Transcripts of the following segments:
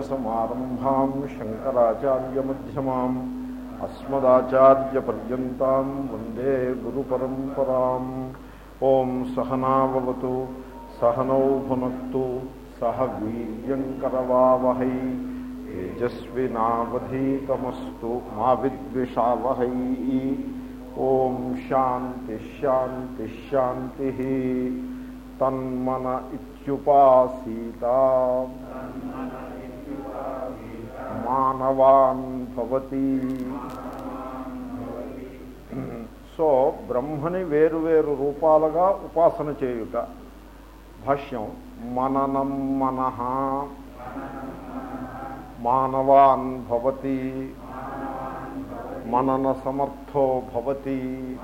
సదాశివసమారంభాం శంకరాచార్యమ్యమాం అస్మదాచార్యపర్యంతం వందే గురు పరంపరాం ఓం సహనావతు సహనౌ భునక్తు సహ వీర్యంకరవావహై తేజస్వినావధీతమస్తు మా విద్విషావహై ఓం శాంతి శాంతి శాంతి తన్మన ఇత్యుపాసీత మానవాన్ భవతి. సో బ్రహ్మని వేరువేరు రూపాలుగా ఉపాసన చేయుట. భాష్యం మననం మనః మానవాన్ భవతి. మనన సమర్థో భవతి.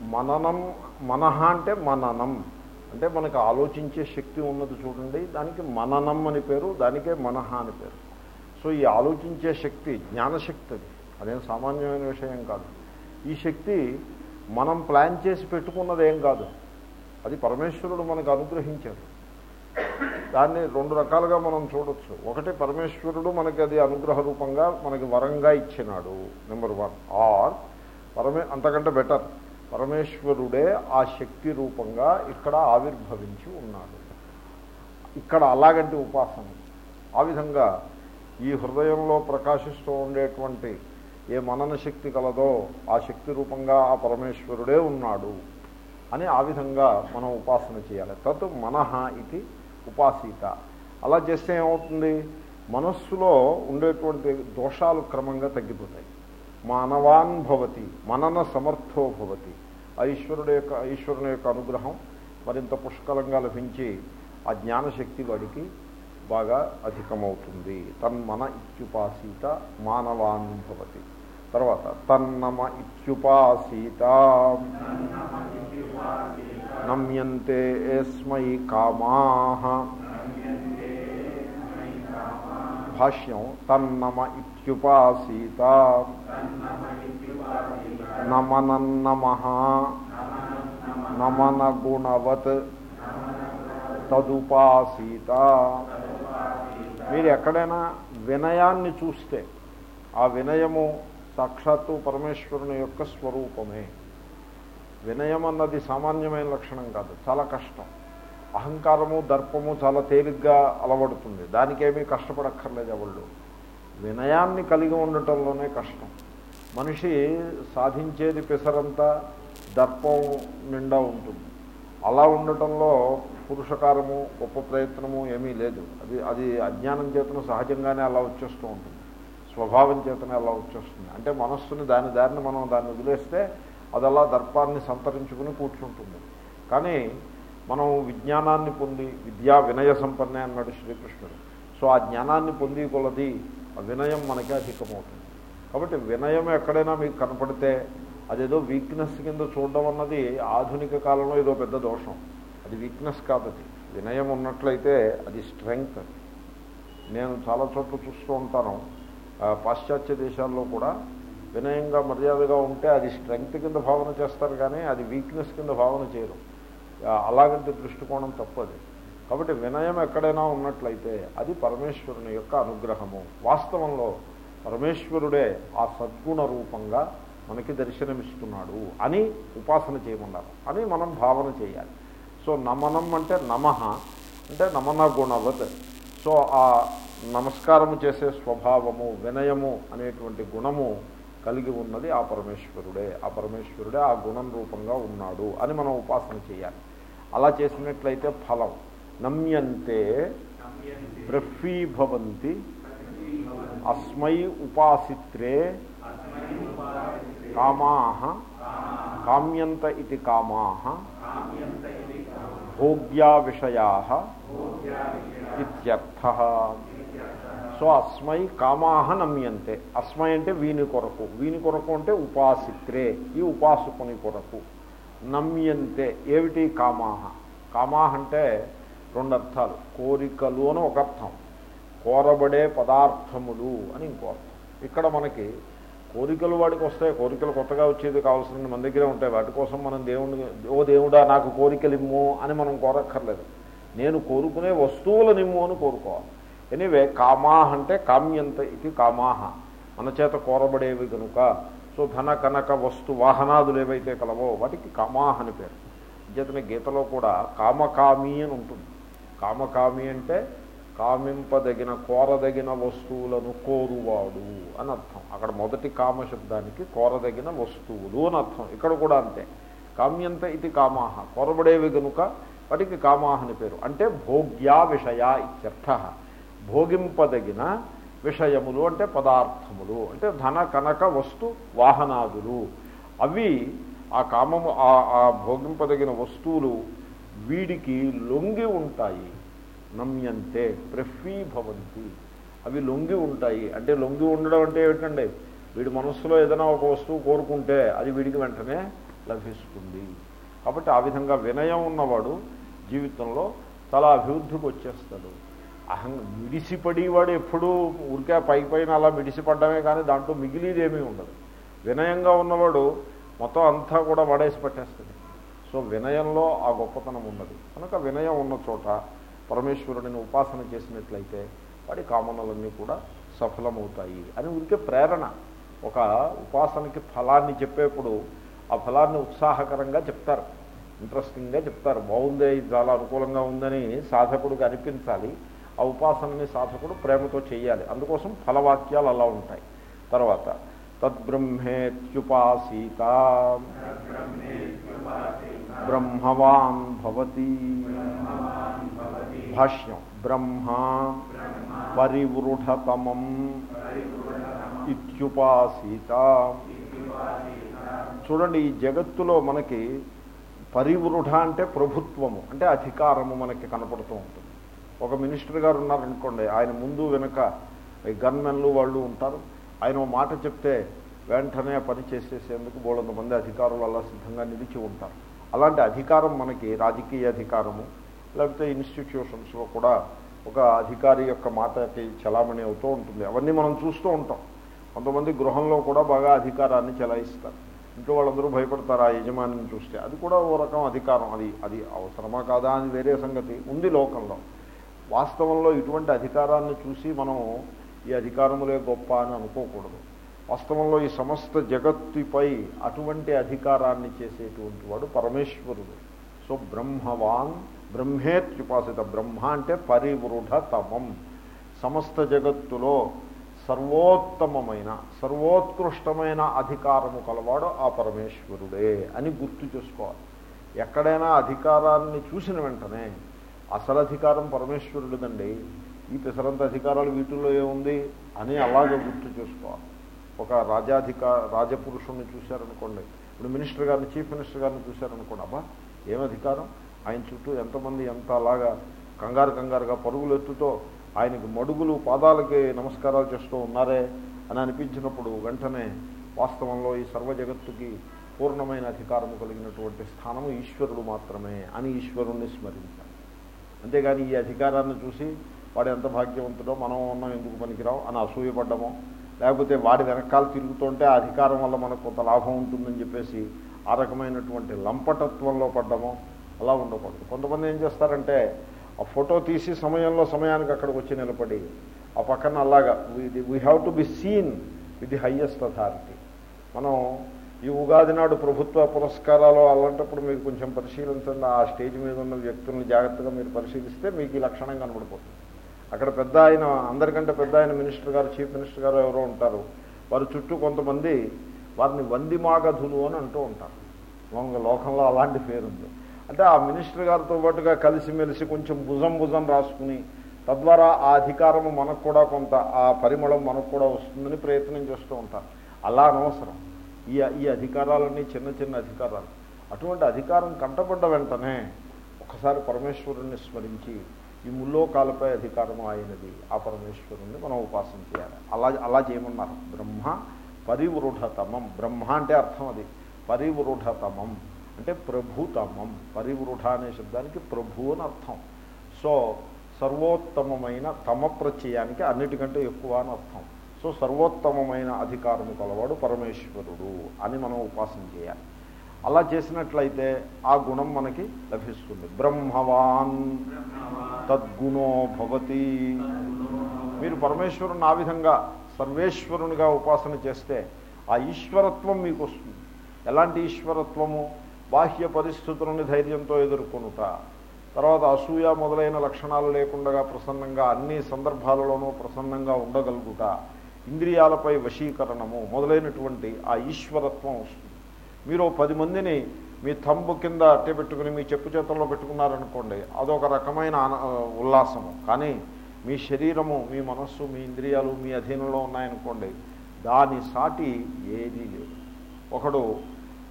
మననం మనహ అంటే మననం. అంటే మనకు ఆలోచించే శక్తి ఉన్నది చూడండి దానికి మననం అని పేరు దానికే మనహ అని పేరు. సో ఈ ఆలోచించే శక్తి జ్ఞానశక్తి అది. అదేం సామాన్యమైన విషయం కాదు. ఈ శక్తి మనం ప్లాన్ చేసి పెట్టుకున్నది ఏం కాదు. అది పరమేశ్వరుడు మనకు అనుగ్రహించాడు. దాన్ని రెండు రకాలుగా మనం చూడొచ్చు. ఒకటి పరమేశ్వరుడు మనకి అది అనుగ్రహ రూపంగా మనకి వరంగా ఇచ్చినాడు నెంబర్ వన్. ఆర్ పరమే అంతకంటే బెటర్. పరమేశ్వరుడే ఆ శక్తి రూపంగా ఇక్కడ ఆవిర్భవించి ఉన్నాడు. ఇక్కడ అలాగంటి ఉపాసన. ఆ విధంగా ఈ హృదయంలో ప్రకాశిస్తూ ఉండేటువంటి ఏ మనన శక్తి కలదో ఆ శక్తి రూపంగా ఆ పరమేశ్వరుడే ఉన్నాడు అని ఆ విధంగా మనం ఉపాసన చేయాలి. తత్ మనహ ఇది ఉపాసీత. అలా చేస్తే ఏమవుతుంది? మనస్సులో ఉండేటువంటి దోషాలు క్రమంగా తగ్గిపోతాయి. మానవాన్ భవతి మనన సమర్థో భవతి. ఆ ఈశ్వరుడు యొక్క ఈశ్వరుని యొక్క అనుగ్రహం మరింత పుష్కలంగా లభించి ఆ జ్ఞానశక్తి వాడికి బాగా అధికమవుతుంది. తన్మన ఇత్యుపాసీత మానవాన్ భవతి. తర్వాత తన్నమ ఇత్యుపాసీత. నమ్యంతే ఏస్మై కామా. భాష్యం తన్నమ ఇత్యుపాసీత నమనన్నమ. నమన గుణవత్ తదుపాసీత. మీరు ఎక్కడైనా వినయాన్ని చూస్తే ఆ వినయము సాక్షాత్తు పరమేశ్వరుని యొక్క స్వరూపమే. వినయం అన్నది సామాన్యమైన లక్షణం కాదు చాలా కష్టం. అహంకారము దర్పము చాలా తేలిగ్గా అలవడుతుంది. దానికేమీ కష్టపడక్కర్లేదు ఎవళ్ళు. వినయాన్ని కలిగి ఉండటంలోనే కష్టం. మనిషి సాధించేది పెసరంతా దర్పం నిండా ఉంటుంది. అలా ఉండటంలో పురుషకారము గొప్ప ప్రయత్నము ఏమీ లేదు. అది అది అజ్ఞానం చేతను సహజంగానే అలా వచ్చేస్తూ ఉంటుంది. స్వభావం చేతనే అలా వచ్చేస్తుంది. అంటే మనస్సుని దాని దారిని మనం దాన్ని వదిలేస్తే అది అలా దర్పాన్ని సంతరించుకుని కూర్చుంటుంది. కానీ మనం విజ్ఞానాన్ని పొంది విద్యా వినయ సంపన్నే అన్నాడు శ్రీకృష్ణుడు. సో ఆ జ్ఞానాన్ని పొంది కొలది వినయం మనకి అధికమవుతుంది. కాబట్టి వినయం ఎక్కడైనా మీకు కనపడితే అదేదో వీక్నెస్ కింద చూడడం అన్నది ఆధునిక కాలంలో ఏదో పెద్ద దోషం. అది వీక్నెస్ కాదు అది. వినయం ఉన్నట్లయితే అది స్ట్రెంగ్త్ నేను చాలా చోట్ల చూస్తూ ఉంటాను. పాశ్చాత్య దేశాల్లో కూడా వినయంగా మర్యాదగా ఉంటే అది స్ట్రెంగ్త్ కింద భావన చేస్తారు కానీ అది వీక్నెస్ కింద భావన చేయరు. అలాగంటే దృష్టికోణం తప్పది కాబట్టి వినయం ఎక్కడైనా ఉన్నట్లయితే అది పరమేశ్వరుని యొక్క అనుగ్రహము. వాస్తవంలో పరమేశ్వరుడే ఆ సద్గుణ రూపంగా మనకి దర్శనమిస్తున్నాడు అని ఉపాసన చేయమన్నారు. అని మనం భావన చేయాలి. సో నమనం అంటే నమః అంటే నమన గుణవత్ సో ఆ నమస్కారము చేసే స్వభావము వినయము అనేటువంటి గుణము కలిగి ఉన్నది ఆ పరమేశ్వరుడే. ఆ పరమేశ్వరుడే ఆ గుణం రూపంగా ఉన్నాడు అని మనం ఉపాసన చేయాలి. అలా చేసినట్లయితే ఫలం. నమ్యంతే ప్రఫీభవంతి అస్మై ఉపాసిత్రే కామా కామ్యంత ఇది కామా భోగ్యా విషయా ఇత్యర్థ సో అస్మై కామాహ నమ్యంతే అస్మై అంటే వీని కొరకు। వీని కొరకు అంటే ఉపాసిత్రే। ఈ ఉపాసకుని కొరకు। నమ్యంతే ఏమిటి కామాహ కామాహ అంటే రెండు అర్థాలు కోరికలు అని ఒక అర్థం. కోరబడే పదార్థములు అని ఇంకో అర్థం. ఇక్కడ మనకి కోరికలు వాడికి వస్తాయి. కోరికలు కొత్తగా వచ్చేది కావాల్సిన మన దగ్గరే ఉంటాయి. వాటి కోసం మనం దేవుడిని ఓ దేవుడా నాకు కోరికలు ఇమ్ము అని మనం కోరక్కర్లేదు. నేను కోరుకునే వస్తువులను ఇమ్ము అని కోరుకోవాలి. ఎనివే కామాహ అంటే కామ్యంత ఇది కామాహ. మన చేత కోరబడేవి కనుక సో ధన కనక వస్తు వాహనాదులు ఏవైతే కలవో వాటికి కామాహ అని పేరు. చేతనే గీతలో కూడా కామకామి అని ఉంటుంది. కామకామి అంటే కామింపదగిన కోరదగిన వస్తువులను కోరువాడు అని అర్థం. అక్కడ మొదటి కామశబ్దానికి కోరదగిన వస్తువులు అని అర్థం. ఇక్కడ కూడా అంతే. కామ్యంత ఇది కామాహ. కోరబడేవి గనుక వాటికి కామాహ అని పేరు. అంటే భోగ్యా విషయ ఇత్యర్థ. భోగింపదగిన విషయములు అంటే పదార్థములు. అంటే ధన కనక వస్తు వాహనాదులు. అవి ఆ కామము ఆ భోగింపదగిన వస్తువులు వీడికి లొంగి ఉంటాయి. నమ్యంతే ప్రఫీభవంతి. అవి లొంగి ఉంటాయి. అంటే లొంగి ఉండడం అంటే ఏమిటండి? వీడి మనస్సులో ఏదైనా ఒక వస్తువు కోరుకుంటే అది వీడికి వెంటనే లభిస్తుంది. కాబట్టి ఆ విధంగా వినయం ఉన్నవాడు జీవితంలో చాలా అభివృద్ధికి వచ్చేస్తాడు. అహం మిడిసిపడేవాడు ఎప్పుడూ ఊరికే పై పైన అలా మిడిసిపడ్డమే కానీ దాంట్లో మిగిలిదేమీ ఉండదు. వినయంగా ఉన్నవాడు మొత్తం అంతా కూడా వడేసి పట్టేస్తుంది సో వినయంలో ఆ గొప్పతనం ఉన్నది. కనుక వినయం ఉన్న చోట పరమేశ్వరుడిని ఉపాసన చేసినట్లయితే వాడి కామనలన్నీ కూడా సఫలమవుతాయి అని ఊరికే ప్రేరణ. ఒక ఉపాసనకి ఫలాన్ని చెప్పేప్పుడు ఆ ఫలాన్ని ఉత్సాహకరంగా చెప్తారు. ఇంట్రెస్టింగ్గా చెప్తారు. బాగుందే ఇది చాలా అనుకూలంగా ఉందని సాధకుడికి అనిపించాలి. ఆ ఉపాసనని సాధకుడు ప్రేమతో చేయాలి. అందుకోసం ఫలవాక్యాలు అలా ఉంటాయి. తర్వాత తద్బ్రహ్మేత్యుపాసీత. బ్రహ్మవాన్ భవతి భాష్యం బ్రహ్మ పరివృఢతమం ఇత్యుపాసీత చూడండి ఈ జగత్తులో మనకి పరివృఢ అంటే ప్రభుత్వము అంటే అధికారము మనకి కనపడుతూ ఉంటుంది. ఒక మినిస్టర్ గారు ఉన్నారనుకోండి ఆయన ముందు వెనుక గన్మెన్లు వాళ్ళు ఉంటారు. ఆయన మాట చెప్తే వెంటనే పని చేసేసేందుకు బోళంత మంది అధికారులు అలా సిద్ధంగా నిలిచి ఉంటారు. అలాంటి అధికారం మనకి రాజకీయ అధికారము లేకపోతే ఇన్స్టిట్యూషన్స్లో కూడా ఒక అధికారి యొక్క మాటకి చలామణి అవుతూ ఉంటుంది. అవన్నీ మనం చూస్తూ ఉంటాం. కొంతమంది గృహంలో కూడా బాగా అధికారాన్ని చెలాయిస్తారు. ఇంట్లో వాళ్ళందరూ భయపడతారు ఆ యజమానిని చూస్తే. అది కూడా ఓ రకం అధికారం. అది అది అవసరమా కాదా అని వేరే సంగతి ఉంది లోకంలో. వాస్తవంలో ఇటువంటి అధికారాన్ని చూసి మనం ఈ అధికారములే గొప్ప అని అనుకోకూడదు. వాస్తవంలో ఈ సమస్త జగత్తుపై అటువంటి అధికారాన్ని చేసేటువంటి వాడు పరమేశ్వరుడు. సో బ్రహ్మవాన్ బ్రహ్మేత్యుపాసిత బ్రహ్మ అంటే పరివృఢతమం. సమస్త జగత్తులో సర్వోత్తమమైన సర్వోత్కృష్టమైన అధికారము కలవాడు ఆ పరమేశ్వరుడే అని గుర్తు చేసుకోవాలి. ఎక్కడైనా అధికారాన్ని చూసిన వెంటనే అసలు అధికారం పరమేశ్వరుడిదండి. ఈ పెసరంత అధికారాలు వీటిల్లో ఏముంది అని అలాగే గుర్తు చేసుకోవాలి. ఒక రాజాధికార రాజపురుషుణ్ణి చూశారనుకోండి. ఇప్పుడు మినిస్టర్ గారిని చీఫ్ మినిస్టర్ గారిని చూశారనుకోండి. అబ్బా ఏం అధికారం? ఆయన చుట్టూ ఎంతమంది ఎంత అలాగా కంగారు కంగారుగా పరుగులు ఎత్తుతో ఆయనకి మడుగులు పాదాలకి నమస్కారాలు చేస్తూ ఉన్నారే అని అనిపించినప్పుడు వెంటనే వాస్తవంలో ఈ సర్వ జగత్తుకి పూర్ణమైన అధికారము కలిగినటువంటి స్థానము ఈశ్వరుడు మాత్రమే అని ఈశ్వరుణ్ణి స్మరించాలి. అంతేగాని ఈ అధికారాన్ని చూసి వాడు ఎంత భాగ్యవంతుడో మనం ఉన్నాం ఎందుకు పనికిరావు అని అసూయపడ్డమో లేకపోతే వాడి వెనకాల తిరుగుతుంటే ఆ అధికారం వల్ల మనకు కొంత లాభం ఉంటుందని చెప్పేసి ఆ రకమైనటువంటి లంపటత్వంలో పడ్డము అలా ఉండకూడదు. కొంతమంది ఏం చేస్తారంటే ఆ ఫోటో తీసి సమయంలో సమయానికి అక్కడికి వచ్చి నిలబడి ఆ పక్కన అలాగా we have to be seen with the highest authority మనం ఈ ఉగాది నాడు ప్రభుత్వ పురస్కారాలు అలాంటప్పుడు మీరు కొంచెం పరిశీలించండి. ఆ స్టేజ్ మీద ఉన్న వ్యక్తులను జాగ్రత్తగా మీరు పరిశీలిస్తే మీకు ఈ లక్షణం కనబడిపోతుంది. అక్కడ పెద్ద ఆయన అందరికంటే పెద్ద ఆయన మినిస్టర్ గారు చీఫ్ మినిస్టర్ గారు ఎవరో ఉంటారు. వారి చుట్టూ కొంతమంది వారిని వందిమాగధులు అని అంటూ ఉంటారు. మామూలుగా లోకంలో అలాంటి పేరుంది. అంటే ఆ మినిస్టర్ గారితో పాటుగా కలిసిమెలిసి కొంచెం భుజం భుజం రాసుకుని తద్వారా ఆ అధికారము మనకు కూడా కొంత ఆ పరిమళం మనకు కూడా వస్తుందని ప్రయత్నం చేస్తూ ఉంటారు. అలా అనవసరం. ఈ ఈ అధికారాలన్నీ చిన్న చిన్న అధికారాలు. అటువంటి అధికారం కంటపడ్డ వెంటనే ఒకసారి పరమేశ్వరుణ్ణి స్మరించి ఈ ముల్లోకాలపై అధికారం అయినది ఆ పరమేశ్వరుణ్ణి మనం ఉపాసన చేయాలి. అలా అలా చేయమన్నారు. బ్రహ్మ పరివృఢతమం. బ్రహ్మ అంటే అర్థం అది. పరివృఢతమం అంటే ప్రభుతమం. పరివృఢ అనే శబ్దానికి ప్రభు అని అర్థం. సో సర్వోత్తమమైన తమ ప్రత్యయానికి అన్నిటికంటే ఎక్కువ అని అర్థం. సో సర్వోత్తమమైన అధికారము కలవాడు పరమేశ్వరుడు అని మనం ఉపాసన చేయాలి. అలా చేసినట్లయితే ఆ గుణం మనకి లభిస్తుంది. బ్రహ్మవాన్ తద్గుణో భవతి. మీరు పరమేశ్వరుని ఆ విధంగా సర్వేశ్వరునిగా ఉపాసన చేస్తే ఆ ఈశ్వరత్వం మీకు వస్తుంది. ఎలాంటి ఈశ్వరత్వము? బాహ్య పరిస్థితులను ధైర్యంతో ఎదుర్కొనుట. తర్వాత అసూయ మొదలైన లక్షణాలు లేకుండా ప్రసన్నంగా అన్ని సందర్భాలలోనూ ప్రసన్నంగా ఉండగలుగుట. ఇంద్రియాలపై వశీకరణము మొదలైనటువంటి ఆ ఈశ్వరత్వం వస్తుంది. మీరు పది మందిని మీ తంబు కింద అట్టే పెట్టుకుని మీ చెప్పు చేతుల్లో పెట్టుకున్నారనుకోండి అదొక రకమైన ఉల్లాసము. కానీ మీ శరీరము మీ మనస్సు మీ ఇంద్రియాలు మీ అధీనంలో ఉన్నాయనుకోండి దాని సాటి ఏదీ లేదు. ఒకడు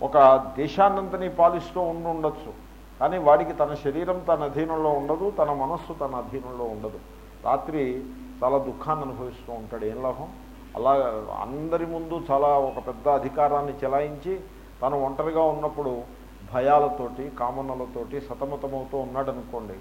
ఒక దేశాన్నంతని పాలిస్తూ ఉండి ఉండొచ్చు కానీ వాడికి తన శరీరం తన అధీనంలో ఉండదు తన మనస్సు తన అధీనంలో ఉండదు. రాత్రి చాలా దుఃఖాన్ని అనుభవిస్తూ ఉంటాడు. ఏం లాభం? అలా అందరి ముందు చాలా ఒక పెద్ద అధికారాన్ని చెలాయించి తను ఒంటరిగా ఉన్నప్పుడు భయాలతోటి కామనలతోటి సతమతమవుతూ ఉన్నాడనుకోండి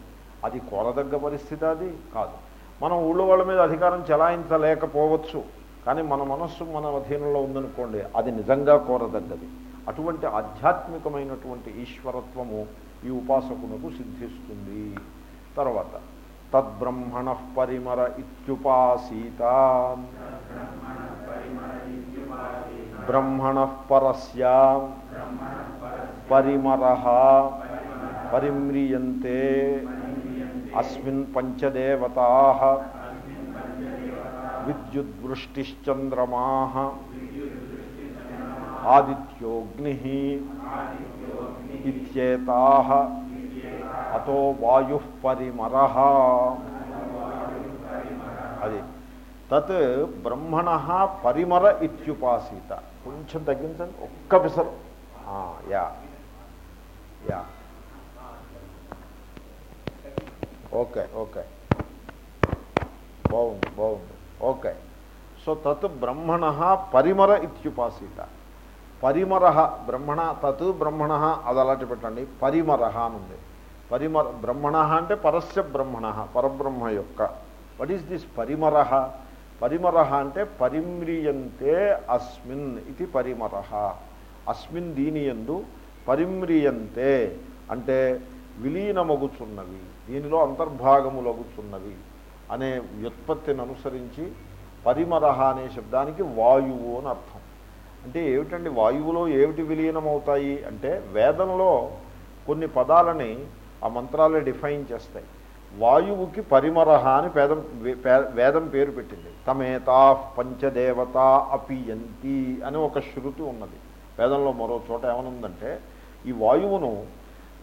అది కోరదగ్గ పరిస్థితి అది కాదు. మనం ఊళ్ళో వాళ్ళ మీద అధికారం చెలాయించలేకపోవచ్చు కానీ మన మనస్సు మన అధీనంలో ఉందనుకోండి అది నిజంగా కోరదగ్గది. అటువంటి ఆధ్యాత్మికమైనటువంటి ఈశ్వరత్వము ఈ ఉపాసకునకు సిద్ధిస్తుంది. తర్వాత తద్బ్రహ్మణ పరిమర ఇత్యుపాసీత. బ్రహ్మణ పరస్య పరిమర పరిమ్రియంతే అస్మిన్ పంచదేవతా విద్యుద్వృష్టిశ్చంద్రమా ఆదిత్యోగ్ని ఇత్యేతా అతో వాయు పరిమర అది తత్ బ్రహ్మణ పరిమర ఇత్యుపాసీత. కొంచెం తగ్గించండి ఒక్క పిసరు. యా. యా. Okay okay. బాగుంది బాగుంది. ఓకే. సో తత్ బ్రహ్మణ పరిమర ఇత్యుపాసీత. పరిమర బ్రహ్మణ తత్ బ్రహ్మణ అది అలాంటి పెట్టండి. పరిమర అని ఉంది. పరిమర బ్రహ్మణ అంటే పరస్య బ్రహ్మణ పరబ్రహ్మ యొక్క. What is this పరిమర? పరిమర అంటే పరిమ్రియంతే అస్మిన్ ఇది పరిమర. అస్మిన్ దీని ఎందు పరిమ్రియంతే అంటే విలీనమగుచున్నవి దీనిలో అంతర్భాగములగుచున్నవి అనే వ్యుత్పత్తిని అనుసరించి పరిమర అనే శబ్దానికి వాయువు అని అర్థం. అంటే ఏమిటండి వాయువులో ఏమిటి విలీనమవుతాయి? అంటే వేదంలో కొన్ని పదాలని ఆ మంత్రాలే డిఫైన్ చేస్తాయి. వాయువుకి పరిమరహ అని పేదం వేదం పేరు పెట్టింది. తమేతా పంచదేవత అపియంతి అని ఒక శృతి ఉన్నది. వేదంలో మరో చోట ఏమనుందంటే ఈ వాయువును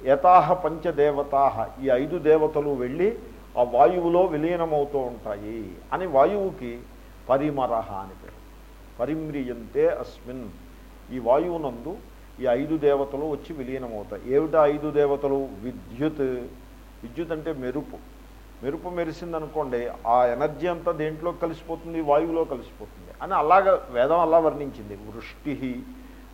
యథాహ పంచదేవతాహ ఈ ఐదు దేవతలు వెళ్ళి ఆ వాయువులో విలీనమవుతూ ఉంటాయి అని వాయువుకి పరిమరహ అని పేరు. పరిమ్రియంతే అస్మిన్. ఈ వాయువునందు ఈ ఐదు దేవతలు వచ్చి విలీనమవుతాయి. ఏమిటా ఐదు దేవతలు? విద్యుత్. విద్యుత్ అంటే మెరుపు. మెరుపు మెరిసిందనుకోండి ఆ ఎనర్జీ అంతా దేంట్లో కలిసిపోతుంది? వాయువులో కలిసిపోతుంది. అని అలాగ వేదం అలా వర్ణించింది. వృష్టి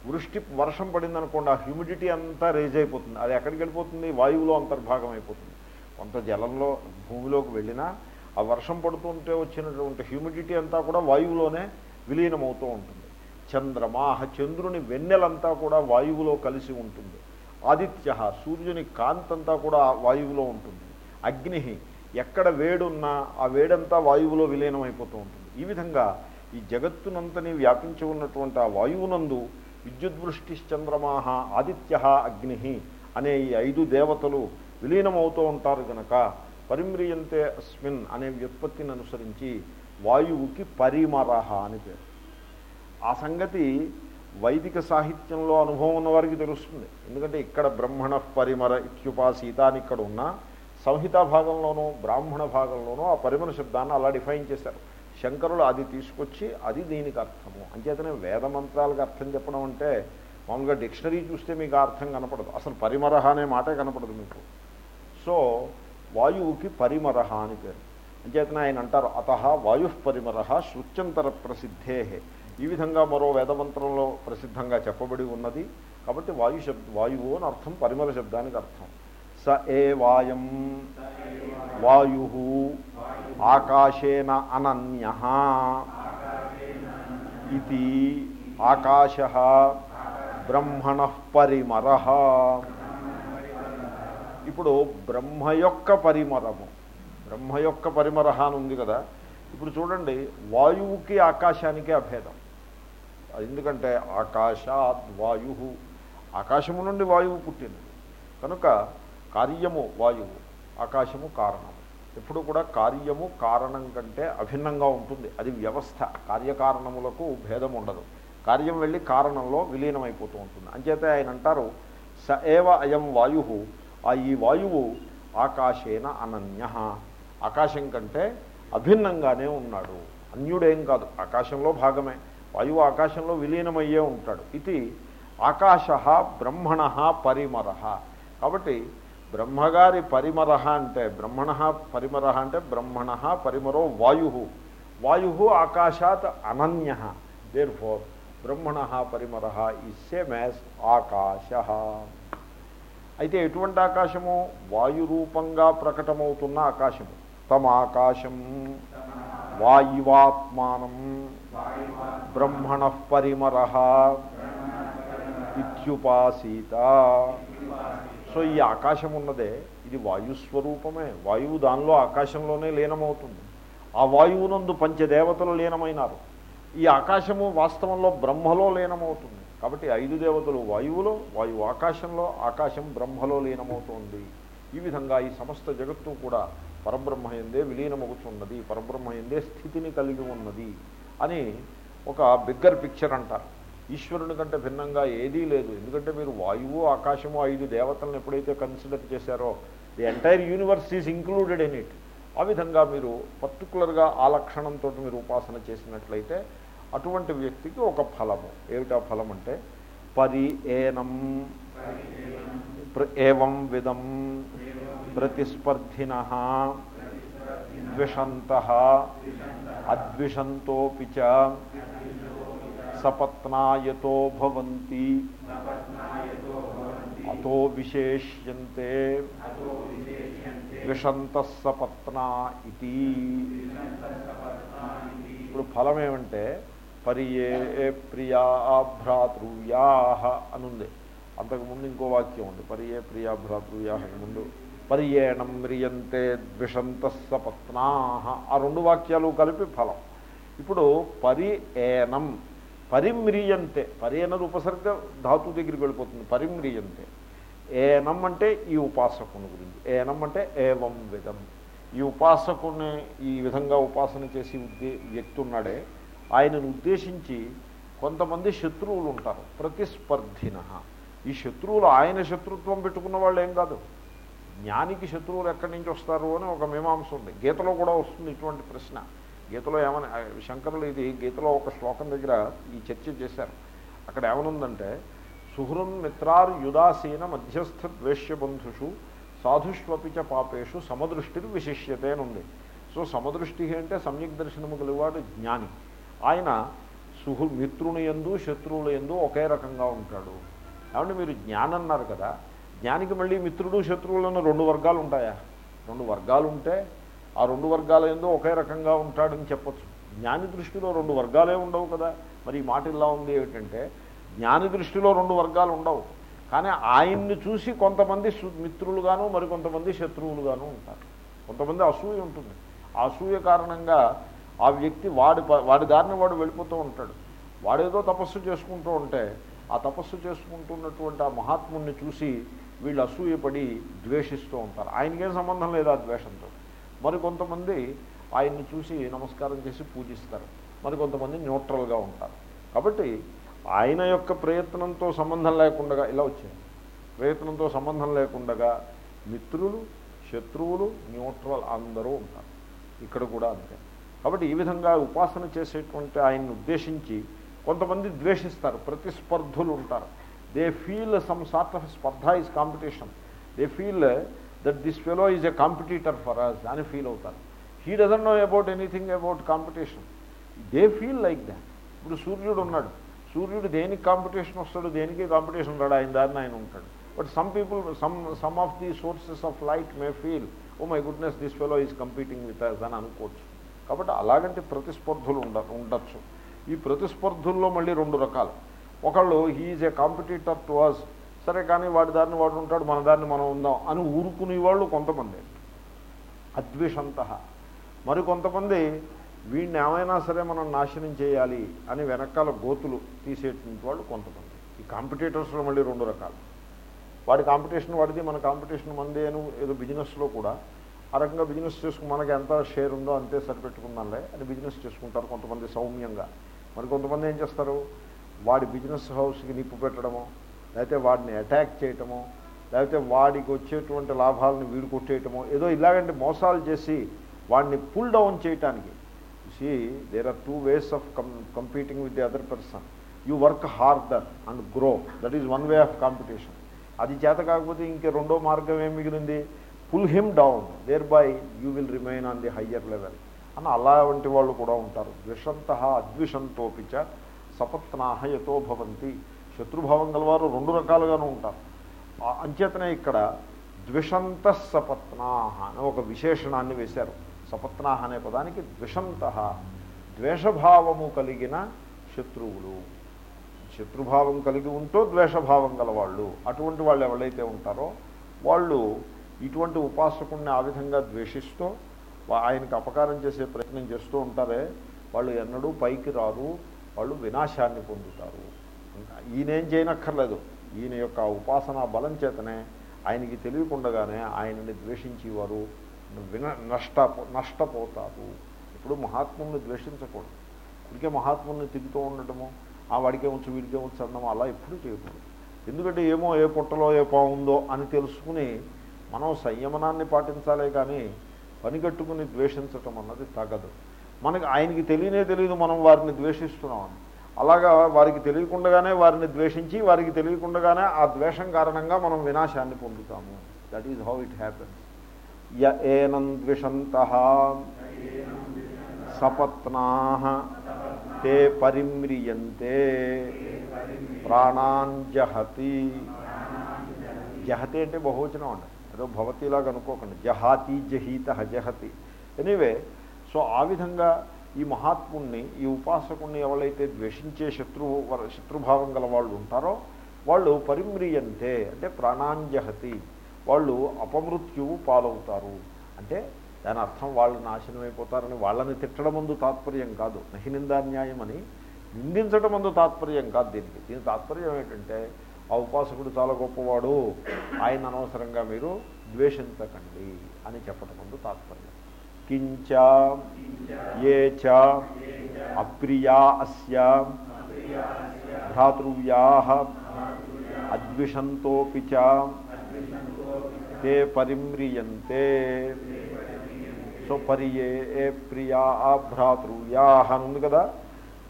వృష్టి వర్షం పడింది అనుకోండి ఆ హ్యూమిడిటీ అంతా రేజ్ అయిపోతుంది. అది ఎక్కడికి వెళ్ళిపోతుంది? వాయువులో అంతర్భాగం అయిపోతుంది. కొంత జలంలో భూమిలోకి వెళ్ళినా ఆ వర్షం పడుతుంటే వచ్చినటువంటి హ్యూమిడిటీ అంతా కూడా వాయువులోనే విలీనమవుతూ ఉంటుంది. చంద్రమాహ చంద్రుని వెన్నెలంతా కూడా వాయువులో కలిసి ఉంటుంది. ఆదిత్య సూర్యుని కాంతంతా కూడా వాయువులో ఉంటుంది. అగ్ని ఎక్కడ వేడున్నా ఆ వేడంతా వాయువులో విలీనమైపోతూ ఉంటుంది. ఈ విధంగా ఈ జగత్తునంతని వ్యాపించి ఉన్నటువంటి ఆ వాయువునందు విద్యుద్వృష్టిశ్చంద్రమాహ ఆదిత్య అగ్ని అనే ఈ ఐదు దేవతలు విలీనమవుతూ ఉంటారు గనక పరిమ్రియంతే అస్మిన్ అనే వ్యుత్పత్తిని అనుసరించి వాయువుకి పరిమరహ అని పేరు. ఆ సంగతి వైదిక సాహిత్యంలో అనుభవం ఉన్నవారికి తెలుస్తుంది. ఎందుకంటే ఇక్కడ బ్రహ్మణ పరిమర ఇత్యుపాసీత అని ఇక్కడ ఉన్న సంహితా భాగంలోనూ బ్రాహ్మణ భాగంలోనూ ఆ పరిమళ శబ్దాన్ని అలా డిఫైన్ చేశారు. శంకరులు అది తీసుకొచ్చి అది దీనికి అర్థము. అంచేతనే వేద మంత్రాలకు అర్థం చెప్పడం అంటే మామూలుగా డిక్షనరీ చూస్తే మీకు అర్థం కనపడదు. అసలు పరిమరహ అనే మాటే కనపడదు మీకు. సో వాయువుకి పరిమరహ అని పేరు. అంచేతన ఆయన అంటారు. అత వాయుపరిమర శృత్యంతర ప్రసిద్ధే. ఈ విధంగా మరో వేదమంత్రంలో ప్రసిద్ధంగా చెప్పబడి ఉన్నది. కాబట్టి వాయు శబ్ద వాయువు అని అర్థం పరిమళ శబ్దానికి అర్థం. స ఏ వాయం వాయు ఆకాశేన అనన్య ఇది ఆకాశ బ్రహ్మణ పరిమర ఇప్పుడు బ్రహ్మ యొక్క పరిమరము బ్రహ్మ యొక్క పరిమరహ అని ఉంది కదా. ఇప్పుడు చూడండి వాయువుకి ఆకాశానికి అభేదం. ఎందుకంటే ఆకాశాద్ వాయు ఆకాశము నుండి వాయువు పుట్టింది. కనుక కార్యము వాయువు ఆకాశము కారణము. ఎప్పుడు కూడా కార్యము కారణం కంటే అభిన్నంగా ఉంటుంది. అది వ్యవస్థ. కార్యకారణములకు భేదం ఉండదు. కార్యం వెళ్ళి కారణంలో విలీనమైపోతూ ఉంటుంది. అంచేతే ఆయన అంటారు స ఏవ అయం వాయు ఆ ఈ వాయువు ఆకాశేన అనన్య. ఆకాశం కంటే అభిన్నంగానే ఉన్నాడు. అన్యుడేం కాదు ఆకాశంలో భాగమే. వాయువు ఆకాశంలో విలీనమయ్యే ఉంటాడు. ఇది ఆకాశ బ్రహ్మణ పరిమర. కాబట్టి బ్రహ్మగారి పరిమర అంటే బ్రహ్మణ పరిమర అంటే బ్రహ్మణ పరిమరో వాయు. వాయు ఆకాశాత్ అనన్య. దేర్ ఫోర్ బ్రహ్మణ పరిమర ఈ సేమ్ యాజ్ ఆకాశ. అయితే ఎటువంటి ఆకాశము? వాయురూపంగా ప్రకటమవుతున్న ఆకాశము. తమ ఆకాశం వాయువాత్మానం బ్రహ్మణ పరిమర ఇత్యుపాసీత. సో ఈ ఆకాశం ఉన్నదే ఇది వాయుస్వరూపమే వాయువు దానిలో ఆకాశంలోనే లీనమవుతుంది. ఆ వాయువునందు పంచదేవతలు లీనమైనారు. ఈ ఆకాశము వాస్తవంలో బ్రహ్మలో లీనమవుతుంది. కాబట్టి ఐదు దేవతలు వాయువులో వాయువు ఆకాశంలో ఆకాశం బ్రహ్మలో లీనమవుతుంది. ఈ విధంగా ఈ సమస్త జగత్తు కూడా పరబ్రహ్మ ఎందే విలీనమవుతున్నది పరబ్రహ్మ ఎందే స్థితిని కలిగి ఉన్నది అని ఒక బిగ్గర్ పిక్చర్ అంటారు. ఈశ్వరుని కంటే భిన్నంగా ఏదీ లేదు. ఎందుకంటే మీరు వాయువు ఆకాశము ఐదు దేవతలను ఎప్పుడైతే కన్సిడర్ చేశారో the entire universe is included in it ఆ విధంగా మీరు పర్టికులర్గా ఆ లక్షణంతో మీరు ఉపాసన చేసినట్లయితే అటువంటి వ్యక్తికి ఒక ఫలము. ఏమిటా ఫలం అంటే పరి ఏనం ఏవం విధం ప్రతిస్పర్ధిన ద్విషంత అద్విషంతోపి చ సపత్నాయతో భవంతి అతో విశేష్యంతే విషంత సపత్నా ఇది ఇప్పుడు ఫలం ఏమంటే పరియే ప్రియా భ్రాతృవ్యా అనుంది. అంతకుముందు ఇంకో వాక్యం ఉంది పరియే ప్రియా భ్రాతృవ్యా ముందు పర్యేణం మ్రియంతే ద్విషంత సపత్నా. ఆ రెండు వాక్యాలు కలిపి ఫలం. ఇప్పుడు పరి ఏనం పరిమ్రియంతే పరి అన్నది ఉపసర్గ ధాతు దగ్గరికి వెళ్ళిపోతుంది. పరిమ్రియంతే ఏనం అంటే ఈ ఉపాసకుని గురించి ఏనం అంటే ఏవం విధం. ఈ ఉపాసకుని ఈ విధంగా ఉపాసన చేసి ఉద్దే వ్యక్తి ఉన్నాడే ఆయనను ఉద్దేశించి కొంతమంది శత్రువులు ఉంటారు. ప్రతిస్పర్ధిన. ఈ శత్రువులు ఆయన శత్రుత్వం పెట్టుకున్న వాళ్ళు ఏం కాదు. జ్ఞానికి శత్రువులు ఎక్కడి నుంచి వస్తారు అని ఒక మీమాంస ఉంది. గీతలో కూడా వస్తుంది ఇటువంటి ప్రశ్న. గీతలో ఏమని శంకరులు ఇది గీతలో ఒక శ్లోకం దగ్గర ఈ చర్చ చేశారు. అక్కడ ఏమనుందంటే సుహృన్ మిత్రార్ యుదాసీన మధ్యస్థ ద్వేష్యబంధుషు సాధుష్వపిచ పాపేషు సమదృష్టి విశిష్యతే అని ఉంది. సో సమదృష్టి అంటే సమ్యక్ దర్శనము గలవాడు జ్ఞాని. ఆయన సుహృ మిత్రుని ఎందు శత్రువుల ఎందు ఒకే రకంగా ఉంటాడు. ఏమంటే మీరు జ్ఞానం అన్నారు కదా జ్ఞానికి మళ్ళీ మిత్రుడు శత్రువులను రెండు వర్గాలు ఉంటాయా? రెండు వర్గాలు ఉంటే ఆ రెండు వర్గాల ఏందో ఒకే రకంగా ఉంటాడని చెప్పచ్చు. జ్ఞాని దృష్టిలో రెండు వర్గాలే ఉండవు కదా. మరి ఈ మాట ఇలా ఉంది ఏమిటంటే జ్ఞాని దృష్టిలో రెండు వర్గాలు ఉండవు. కానీ ఆయన్ని చూసి కొంతమంది మిత్రులుగాను మరికొంతమంది శత్రువులుగాను ఉంటారు. కొంతమంది అసూయ ఉంటుంది. ఆ అసూయ కారణంగా ఆ వ్యక్తి వాడి వాడి దారిని వాడు వెళ్ళిపోతూ ఉంటాడు. వాడేదో తపస్సు చేసుకుంటూ ఉంటే ఆ తపస్సు చేసుకుంటున్నటువంటి ఆ మహాత్ముడిని చూసి వీళ్ళు అసూయపడి ద్వేషిస్తూ ఉంటారు. ఆయనకేం సంబంధం లేదు ఆ ద్వేషంతో. మరికొంతమంది ఆయన్ని చూసి నమస్కారం చేసి పూజిస్తారు. మరి కొంతమంది న్యూట్రల్గా ఉంటారు. కాబట్టి ఆయన యొక్క ప్రయత్నంతో సంబంధం లేకుండా ఇలా వచ్చాయి ప్రయత్నంతో సంబంధం లేకుండా మిత్రులు శత్రువులు న్యూట్రల్ అందరూ ఉంటారు. ఇక్కడ కూడా అంతే. కాబట్టి ఈ విధంగా ఉపాసన చేసేటువంటి ఆయన్ని ఉద్దేశించి కొంతమంది ద్వేషిస్తారు ప్రతిస్పర్ధులు ఉంటారు. They feel some sort of స్పర్ధ is competition they feel that this fellow is a competitor for us అని ఫీల్ అవుతారు. He doesn't know about anything about competition they feel like that ఇప్పుడు సూర్యుడు ఉన్నాడు. సూర్యుడు దేనికి కాంపిటీషన్ వస్తాడు? దేనికి కాంపిటీషన్ ఉన్నాడు ఆయన దారిని ఆయన ఉంటాడు. But some people some some of the sources of light may feel oh my goodness this fellow is competing with us అని అనుకోవచ్చు. కాబట్టి అలాగంటే ప్రతిస్పర్ధులు ఉండ ఉండొచ్చు. ఈ ప్రతిస్పర్ధుల్లో మళ్ళీ రెండు రకాలు. ఒకళ్ళు he is a competitor to us సరే కానీ వాడి దారిని వాడు ఉంటాడు మన దారిని మనం ఉందాం అని ఊరుకునే వాళ్ళు కొంతమంది. మరి మరికొంతమంది వీడిని ఏమైనా సరే మనం నాశనం చేయాలి అని వెనకాల గోతులు తీసేటువంటి వాళ్ళు కొంతమంది. ఈ కాంపిటేటర్స్లో మళ్ళీ రెండు రకాలు. వాడి కాంపిటీషన్ వాడిది మన కాంపిటీషన్ మంది అని ఏదో బిజినెస్లో కూడా. ఆ రకంగా బిజినెస్ చేసుకుని మనకి ఎంత షేర్ ఉందో అంతే సరిపెట్టుకుందాంలే అని బిజినెస్ చేసుకుంటారు కొంతమంది సౌమ్యంగా. మరి కొంతమంది ఏం చేస్తారు? వాడి బిజినెస్ హౌస్కి నిప్పు పెట్టడమో లేకపోతే వాడిని అటాక్ చేయటమో లేకపోతే వాడికి వచ్చేటువంటి లాభాలను వీడు కొట్టేయటమో ఏదో ఇలాగంటే మోసాలు చేసి వాడిని పుల్ డౌన్ చేయటానికి. See there are two ways of come competing with the other person you work harder and grow that is one way of competition అది చేత కాకపోతే ఇంకే రెండో మార్గం ఏం మిగిలింది? Pull him down thereby you will remain on the higher level అని అలా వంటి వాళ్ళు కూడా ఉంటారు. ద్విషంత అద్విషంతోపిచ సపత్నాహ యతో భవంతి. శత్రుభావం గలవారు రెండు రకాలుగాను ఉంటారు. అంచేతనే ఇక్కడ ద్విషంత సపత్నాహ అని ఒక విశేషణాన్ని వేశారు. సపత్నాహ అనే పదానికి ద్విషంత ద్వేషభావము కలిగిన శత్రువులు. శత్రుభావం కలిగి ఉంటూ ద్వేషభావం గలవాళ్ళు. అటువంటి వాళ్ళు ఎవరైతే ఉంటారో వాళ్ళు ఇటువంటి ఉపాసకుడిని ఆ విధంగా ద్వేషిస్తూ ఆయనకు అపకారం చేసే ప్రయత్నం చేస్తూ ఉంటారే వాళ్ళు ఎన్నడూ పైకి రారు వాళ్ళు వినాశాన్ని పొందుతారు. ఈయనేం చేయనక్కర్లేదు. ఈయన యొక్క ఉపాసనా బలం చేతనే ఆయనకి తెలియకుండగానే ఆయనని ద్వేషించేవారు విన నష్ట నష్టపోతారు. ఇప్పుడు మహాత్ముల్ని ద్వేషించకూడదు. ఇప్పటికే మహాత్ముల్ని తిరుగుతూ ఉండటము ఆ వాడికే ఉంచు వీడికే ఉంచు అనడం అలా ఎప్పుడూ చేయకూడదు. ఎందుకంటే ఏమో ఏ పుట్టలో ఏ పావుందో అని తెలుసుకుని మనం సంయమనాన్ని పాటించాలే కానీ పనిగట్టుకుని ద్వేషించటం అన్నది తగదు. మనకి ఆయనకి తెలియనే తెలియదు మనం వారిని ద్వేషిస్తున్నామని. అలాగా వారికి తెలియకుండానే వారిని ద్వేషించి వారికి తెలియకుండానే ఆ ద్వేషం కారణంగా మనం వినాశాన్ని పొందుతాము. That is how it happens య ఏనం ద్విషంత సపత్నా తే పరిమ్రియంతే ప్రాణాన్ జహతి. జహతి అంటే బహువచనం అండి ఏదో భవతిలాగా అనుకోకండి. జహాతి జహీత జహతి. ఎనీవే సో ఆ విధంగా ఈ మహాత్ముణ్ణి ఈ ఉపాసకుణ్ణి ఎవరైతే ద్వేషించే శత్రువు శత్రుభావం గల వాళ్ళు ఉంటారో వాళ్ళు పరిమ్రియంతే అంటే ప్రాణాంజహతి. వాళ్ళు అపమృత్యువు పాలవుతారు. అంటే దాని అర్థం వాళ్ళు నాశనం అయిపోతారని వాళ్ళని తిట్టడం ముందు తాత్పర్యం కాదు. నహినిందాన్యాయం అని నిందించడం ముందు తాత్పర్యం కాదు దీనికి. దీని తాత్పర్యం ఏంటంటే ఆ ఉపాసకుడు చాలా గొప్పవాడు. ఆయన అనవసరంగా మీరు ద్వేషించకండి అని చెప్పడం ముందు తాత్పర్యం. కించ ఏ చ అప్రియా అస్య భ్రాతృవ్యా అద్విషంతోపి చ తే పరిమ్రియంతే సో పరియే ఏ ప్రియా భ్రాతృవ్యా అని ఉంది కదా?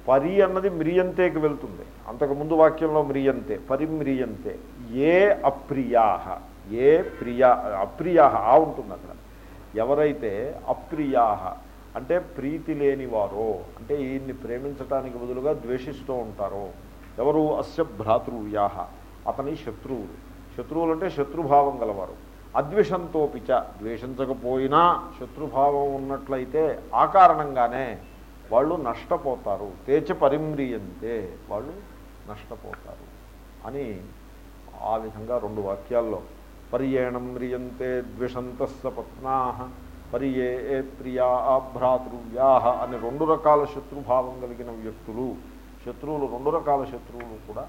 పరి అన్నది మ్రియంతేకి వెళ్తుంది. అంతకుముందు వాక్యంలో మ్రియంతే పరిమ్రియంతే. ఏ అప్రియా ఏ ప్రియా అప్రియా ఆ ఉంటుంది అక్కడ. ఎవరైతే అప్రియా అంటే ప్రీతి లేనివారో అంటే ఈయన్ని ప్రేమించటానికి బదులుగా ద్వేషిస్తూ ఉంటారో ఎవరు? అస్య భ్రాతృవ్యాహ అతని శత్రువులు. శత్రువులు అంటే శత్రుభావం గలవారు. అద్వేషంతోపిచ ద్వేషించకపోయినా శత్రుభావం ఉన్నట్లయితే ఆ కారణంగానే వాళ్ళు నష్టపోతారు. తేచ పరిమ్రియంతే వాళ్ళు నష్టపోతారు. అని ఆ విధంగా రెండు వాక్యాల్లో పర్యేణం మ్రియంతే ద్విషంత పత్నా పరియే ఏ ప్రియా భ్రాతృవ్యా అని రెండు రకాల శత్రుభావం కలిగిన వ్యక్తులు శత్రువులు రెండు రకాల శత్రువులు కూడా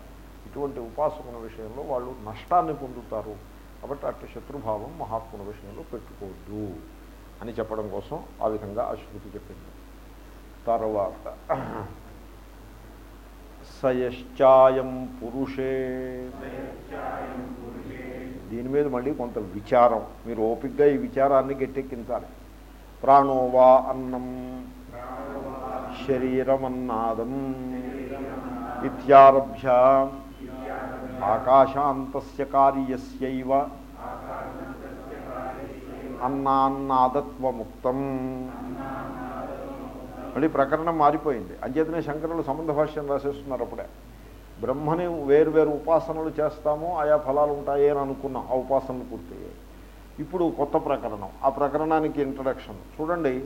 ఇటువంటి ఉపాసకుల విషయంలో వాళ్ళు నష్టాన్ని పొందుతారు. కాబట్టి అట్టి శత్రుభావం మహాత్ముల విషయంలో పెట్టుకోవద్దు అని చెప్పడం కోసం ఆ విధంగా ఆ చెప్పింది. తర్వాత సయశ్చాయం పురుషే. దీని మీద మళ్ళీ కొంత విచారం. మీరు ఓపికగా ఈ విచారాన్ని గట్టెక్కించాలి. ప్రాణోవా అన్నం. శరీరమన్నాదం. ఇత్యారభ్య. ఆకాశాంతస్య కార్యస్యవ. అన్నాన్నాదత్వముక్తం. మళ్ళీ ప్రకరణం మారిపోయింది. అంచేతనే శంకరులు సంబంధ భాష్యం రాసేస్తున్నారు అప్పుడే. బ్రహ్మని వేరు వేరు ఉపాసనలు చేస్తాము ఆయా ఫలాలు ఉంటాయి అని అనుకున్నాం. ఆ ఉపాసనలు పూర్తయ్యాయి. ఇప్పుడు కొత్త ప్రకరణం. ఆ ప్రకరణానికి ఇంట్రడక్షన్ చూడండి.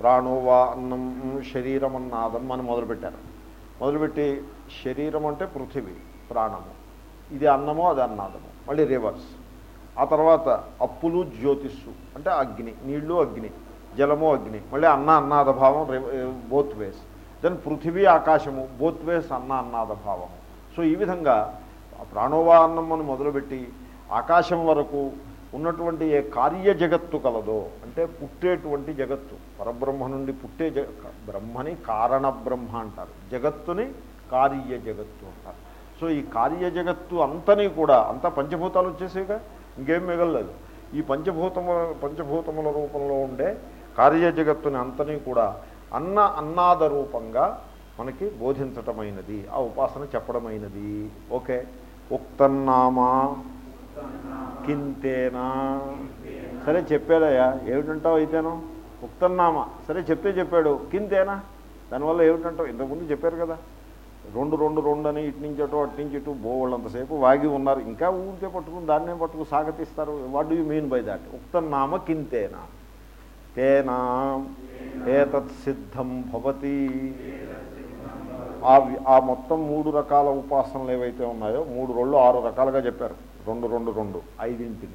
ప్రాణోవా అన్నం శరీరం అన్నాదం అని మొదలుపెట్టారు. మొదలుపెట్టి శరీరం అంటే పృథివీ ప్రాణము. ఇది అన్నము అది అన్నాదము. మళ్ళీ రివర్స్ ఆ తర్వాత అప్పులు జ్యోతిస్సు. అంటే అగ్ని నీళ్ళు అగ్ని జలము అగ్ని. మళ్ళీ అన్న అన్నాద భావం బోత్ వేస్ దెన్ పృథివీ ఆకాశము బోత్ వేస్ అన్న అన్నాద భావము. సో ఈ విధంగా ప్రాణోవాన్నం అని మొదలుపెట్టి ఆకాశం వరకు ఉన్నటువంటి ఏ కార్య జగత్తు కలదో అంటే పుట్టేటువంటి జగత్తు పరబ్రహ్మ నుండి పుట్టే జ బ్రహ్మని కారణ బ్రహ్మ అంటారు. జగత్తుని కార్య జగత్తు అంటారు. సో ఈ కార్య జగత్తు అంతని కూడా అంతా పంచభూతాలు వచ్చేసేగా? ఇంకేం మిగలలేదు. ఈ పంచభూతము పంచభూతముల రూపంలో ఉండే కార్య జగత్తుని అంతని కూడా అన్న అన్నాద రూపంగా మనకి బోధించటమైనది ఆ ఉపాసన చెప్పడమైనది. ఓకే. ఉక్తన్నామా? కింతేనా? సరే చెప్పాడయ్యా. ఏమిటంటావు అయితేనో? ఉక్తన్నామా. సరే చెప్తే చెప్పాడు. కింతేనా? దానివల్ల ఏమిటంటావు? ఇంతకుముందు చెప్పారు కదా. రెండు రెండు రెండు అని ఇటు నుంచి అటు అటు నుంచి ఇటు బోళ్ళంతసేపు వాగి ఉన్నారు. ఇంకా ఊరికే పట్టుకుని దాన్నే పట్టుకుని సాగతిస్తారు. What do you mean by that ఉక్తన్నామ కింతేనా? తేనా? ఏతత్ సిద్ధం భవతి? ఆ ఆ మొత్తం మూడు రకాల ఉపాసనలు ఏవైతే ఉన్నాయో మూడు రెండు ఆరు రకాలుగా చెప్పారు. రెండు రెండు రెండు ఐదింటిని.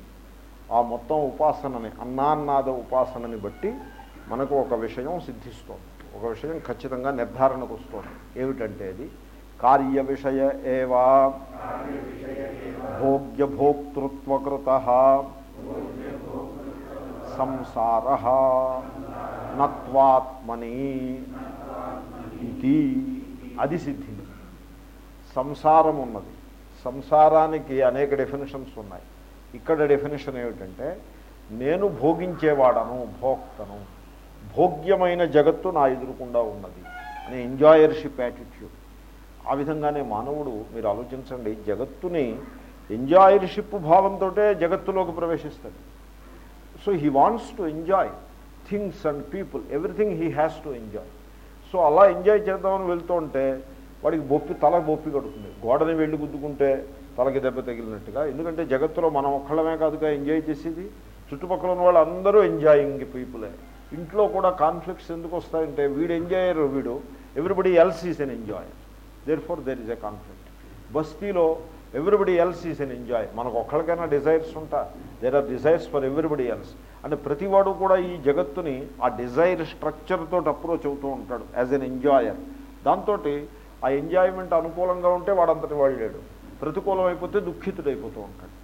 ఆ మొత్తం ఉపాసనని అన్నాన్నాద ఉపాసనని బట్టి మనకు ఒక విషయం సిద్ధిస్తోంది. ఒక విషయం ఖచ్చితంగా నిర్ధారణకు వస్తుంది. ఏమిటంటే అది? కార్య విషయ ఏవా? భోగ్య భోక్తృత్వకృత సంసార నత్వాత్మని ఇది. అది సిద్ధింది సంసారం ఉన్నది. సంసారానికి అనేక డెఫినేషన్స్ ఉన్నాయి. ఇక్కడ డెఫినేషన్ ఏమిటంటే నేను భోగించేవాడను భోక్తను. భోగ్యమైన జగత్తు నా ఎదురుకుండా ఉన్నది అనే ఎంజాయర్షిప్ యాటిట్యూడ్ ఆ విధంగానే మానవుడు మీరు ఆలోచించండి జగత్తుని ఎంజాయర్షిప్ భావంతో జగత్తులోకి ప్రవేశిస్తాడు. So he wants to enjoy things and people everything he has to enjoy so అలా ఎంజాయ్ చేద్దామని వెళ్తూ ఉంటే వాడికి బొప్పి తల బొప్పి కడుతుంది. గోడని వెళ్ళి గుద్దుకుంటే తలకి దెబ్బ తగిలినట్టుగా. ఎందుకంటే జగత్తులో మనం ఒక్కళ్ళమే కాదుగా ఎంజాయ్ చేసేది. చుట్టుపక్కల ఉన్న వాళ్ళు అందరూ ఎంజాయింగ్ పీపులే. ఇంట్లో కూడా కాన్ఫ్లిక్ట్స్ ఎందుకు వస్తాయంటే వీడు ఎంజాయర్ వీడు. Everybody else is an enjoyer therefore there is a conflict బస్తీలో everybody else is an enjoy మనకు ఒక్కరికైనా డిజైర్స్ ఉంటా. There are desires for everybody else అంటే ప్రతివాడు కూడా ఈ జగత్తుని ఆ డిజైర్ స్ట్రక్చర్ తోటి అప్రోచ్ అవుతూ ఉంటాడు యాజ్ ఎన్ ఎంజాయర్. దాంతో ఆ ఎంజాయ్మెంట్ అనుకూలంగా ఉంటే వాడంతటి వాడు లేడు ప్రతికూలం అయిపోతే దుఃఖితుడైపోతూ ఉంటాడు.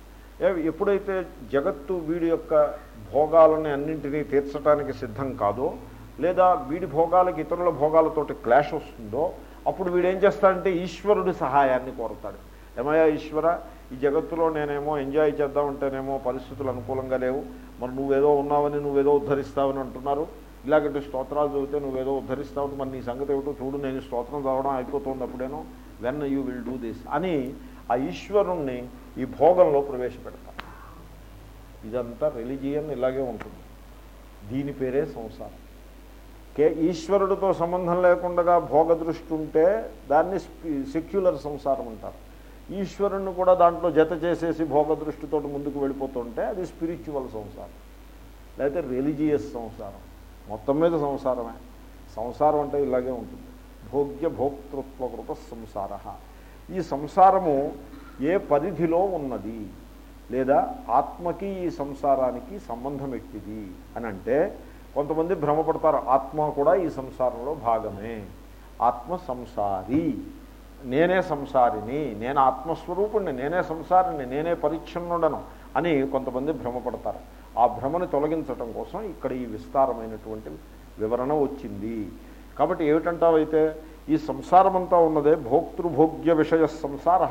ఏ- ఎప్పుడైతే జగత్తు వీడి యొక్క భోగాలని అన్నింటినీ తీర్చడానికి సిద్ధం కాదో లేదా వీడి భోగాలకి ఇతరుల భోగాలతోటి క్లాష్ వస్తుందో అప్పుడు వీడేం చేస్తాడంటే ఈశ్వరుడి సహాయాన్ని కోరుతాడు. ఏమయ్యా ఈశ్వర ఈ జగత్తులో నేనేమో ఎంజాయ్ చేద్దామంటేనేమో పరిస్థితులు అనుకూలంగా లేవు. మరి నువ్వేదో ఉన్నావని నువ్వేదో ఉద్ధరిస్తావని అంటున్నారు. ఇలాగంటే స్తోత్రాలు చదివితే నువ్వేదో ఉద్ధరిస్తావు. మరి నీ సంగతి ఏమిటో చూడు నేను స్తోత్రం చదవడం అయిపోతుంది అప్పుడేనో when you will do this అని ఆ ఈశ్వరుణ్ణి ఈ భోగంలో ప్రవేశపెడతారు. ఇదంతా రిలీజియన్ ఇలాగే ఉంటుంది. దీని పేరే సంసారం. కే ఈశ్వరుడితో సంబంధం లేకుండా భోగ దృష్టి ఉంటే దాన్ని సెక్యులర్ సంసారం అంటారు. ఈశ్వరుణ్ణి కూడా దాంట్లో జత చేసేసి భోగ దృష్టితో ముందుకు వెళ్ళిపోతుంటే అది స్పిరిచువల్ సంసారం. లేకపోతే రిలీజియస్ సంసారం. మొత్తం మీద సంసారమే. సంసారం అంటే ఇలాగే ఉంటుంది. భోగ్య భోక్తృత్వకృత సంసార. ఈ సంసారము ఏ పరిధిలో ఉన్నది? లేదా ఆత్మకి ఈ సంసారానికి సంబంధం ఎట్టిది? అని అంటే కొంతమంది భ్రమపడతారు. ఆత్మ కూడా ఈ సంసారంలో భాగమే. ఆత్మ సంసారి. నేనే సంసారిని నేను ఆత్మస్వరూపుణ్ణి నేనే సంసారిని నేనే పరిచ్ఛిన్నుడను అని కొంతమంది భ్రమపడతారు. ఆ భ్రమను తొలగించటం కోసం ఇక్కడ ఈ విస్తారమైనటువంటి వివరణ వచ్చింది. కాబట్టి ఏమిటంటావైతే ఈ సంసారమంతా ఉన్నదే భోక్తృభోగ్య విషయ సంసార.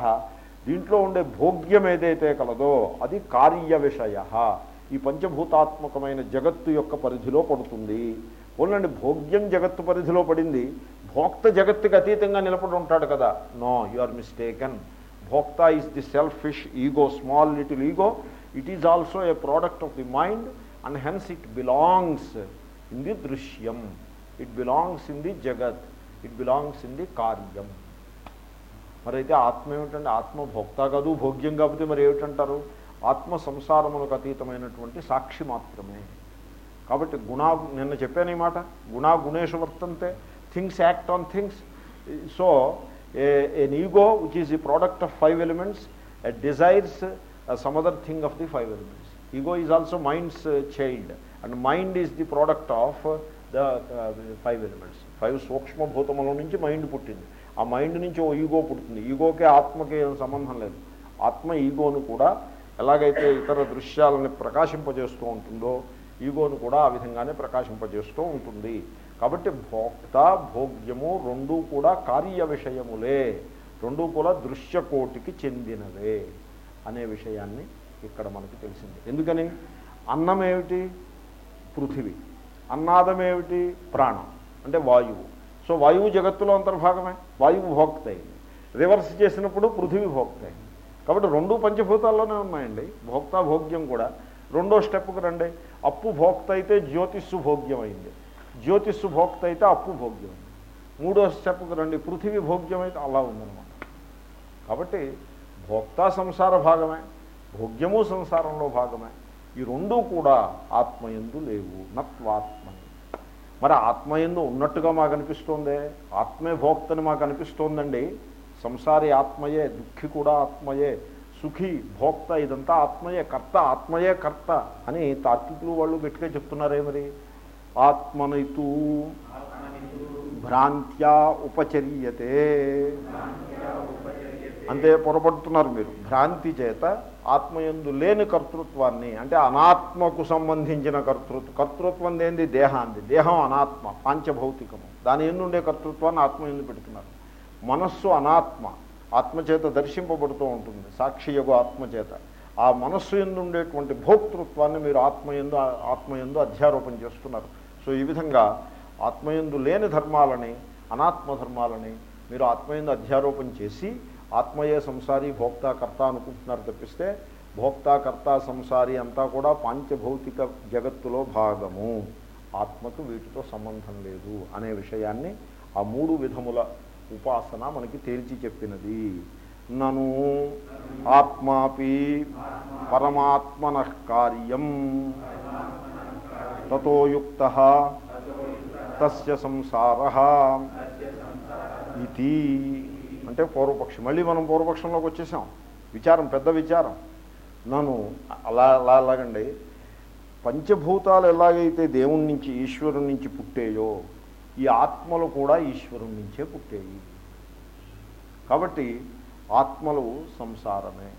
దీంట్లో ఉండే భోగ్యం ఏదైతే కలదో అది కార్య విషయ ఈ పంచభూతాత్మకమైన జగత్తు యొక్క పరిధిలో పడుతుంది. పోలండి భోగ్యం జగత్తు పరిధిలో పడింది. భోక్త జగత్తుకి అతీతంగా నిలబడి ఉంటాడు కదా. నో యు ఆర్ మిస్టేకన్ భోక్త is the selfish ego small little ego it is also a product of the mind and hence it belongs in the దృశ్యం ఇట్ బిలాంగ్స్ ఇన్ ది జగత్ ఇట్ బిలాంగ్స్ ఇన్ ది కార్యం మరైతే ఆత్మ ఏమిటంటే ఆత్మ భోక్త కాదు భోగ్యం కాకపోతే మరి ఏమిటంటారు? ఆత్మ సంసారములకు అతీతమైనటువంటి సాక్షి మాత్రమే. కాబట్టి గుణా నిన్న చెప్పాను ఈ మాట గుణా గుణేషు వర్తంతే things act on things. So a an ego which is the product of five elements desires some other thing of the five elements ego is also mind's child and mind is the product of the five elements five సూక్ష్మభూతముల నుంచి mind పుట్టింది ఆ mind నుంచి ఓ ego పుడుతుంది ఈగోకే ఆత్మకి ఏం సంబంధం లేదు. ఆత్మ ఈగోను కూడా ఎలాగైతే ఇతర దృశ్యాలని ప్రకాశింపజేస్తూ ఉంటుందో ఈగోను కూడా ఆ విధంగానే ప్రకాశింపజేస్తూ ఉంటుంది. కాబట్టి భోక్త భోగ్యము రెండూ కూడా కార్య విషయములే రెండూ కూడా దృశ్యకోటికి చెందినవే అనే విషయాన్ని ఇక్కడ మనకి తెలిసింది. ఎందుకని? అన్నం ఏమిటి పృథివీ. అన్నాదం ఏమిటి ప్రాణం. అంటే వాయువు. సో వాయువు జగత్తులో అంతర్భాగమే. వాయువు భోక్త అయింది రివర్స్ చేసినప్పుడు పృథివీ భోక్త అయింది కాబట్టి రెండు పంచభూతాల్లోనే ఉన్నాయండి. భోక్త భోగ్యం కూడా. రెండో స్టెప్కి రండి. అప్పు భోక్త అయితే జ్యోతిస్సు భోగ్యమైంది. జ్యోతిస్సు భోక్త అయితే అప్పు భోగ్యం మూడో స్టెప్కి రండి. పృథివీ భోగ్యం అయితే అలా ఉందన్నమాట. కాబట్టి భోక్త సంసార భాగమే భోగ్యము సంసారంలో భాగమే. ఈ రెండూ కూడా ఆత్మయందు లేవు. నత్వాత్మని. మరి ఆత్మయందు ఉన్నట్టుగా మాకు అనిపిస్తోందే ఆత్మే భోక్తని మాకు అనిపిస్తోందండి సంసారి ఆత్మయే దుఃఖి కూడా ఆత్మయే. సుఖి భోక్త ఇదంతా ఆత్మయే కర్త ఆత్మయే కర్త అని తాత్వికులు వాళ్ళు గట్టిగా చెప్తున్నారే మరి? ఆత్మనైతూ భ్రాంత్యా ఉపచర్యతే. అంతే పొరపడుతున్నారు మీరు. భ్రాంతి చేత ఆత్మయందు లేని కర్తృత్వాన్ని అంటే అనాత్మకు సంబంధించిన కర్తృత్వ కర్తృత్వం ఏంది? దేహాంది దేహం అనాత్మ పాంచభౌతికము. దాని ఎందుండే కర్తృత్వాన్ని ఆత్మయందు పెడుతున్నారు. మనస్సు అనాత్మ. ఆత్మచేత దర్శింపబడుతూ ఉంటుంది. సాక్షియగు ఆత్మచేత. ఆ మనస్సు ఎందు ఉండేటువంటి భోక్తృత్వాన్ని మీరు ఆత్మయందు ఆత్మయందు అధ్యారోపణ చేస్తున్నారు. సో ఈ విధంగా ఆత్మయందు లేని ధర్మాలని అనాత్మ ధర్మాలని మీరు ఆత్మయందు అధ్యారోపణ చేసి ఆత్మయే సంసారి భోక్తాకర్త అనుకుంటున్నారు తప్పిస్తే భోక్తాకర్త సంసారి అంతా కూడా పాంచభౌతిక జగత్తులో భాగము. ఆత్మకు వీటితో సంబంధం లేదు అనే విషయాన్ని ఆ మూడు విధముల ఉపాసన మనకి తేల్చి చెప్పినది. నను ఆత్మాపి పరమాత్మన కార్యం. తతోయుక్త తస్య సంసార ఇది అంటే పూర్వపక్షం. మళ్ళీ మనం పూర్వపక్షంలోకి వచ్చేసాం. విచారం పెద్ద విచారం. నన్ను అలా అలా అలాగండి. పంచభూతాలు ఎలాగైతే దేవుడి నుంచి ఈశ్వరుడి నుంచి పుట్టేయో ఈ ఆత్మలు కూడా ఈశ్వరుని నుంచే పుట్టేవి. కాబట్టి ఆత్మలు సంసారమే.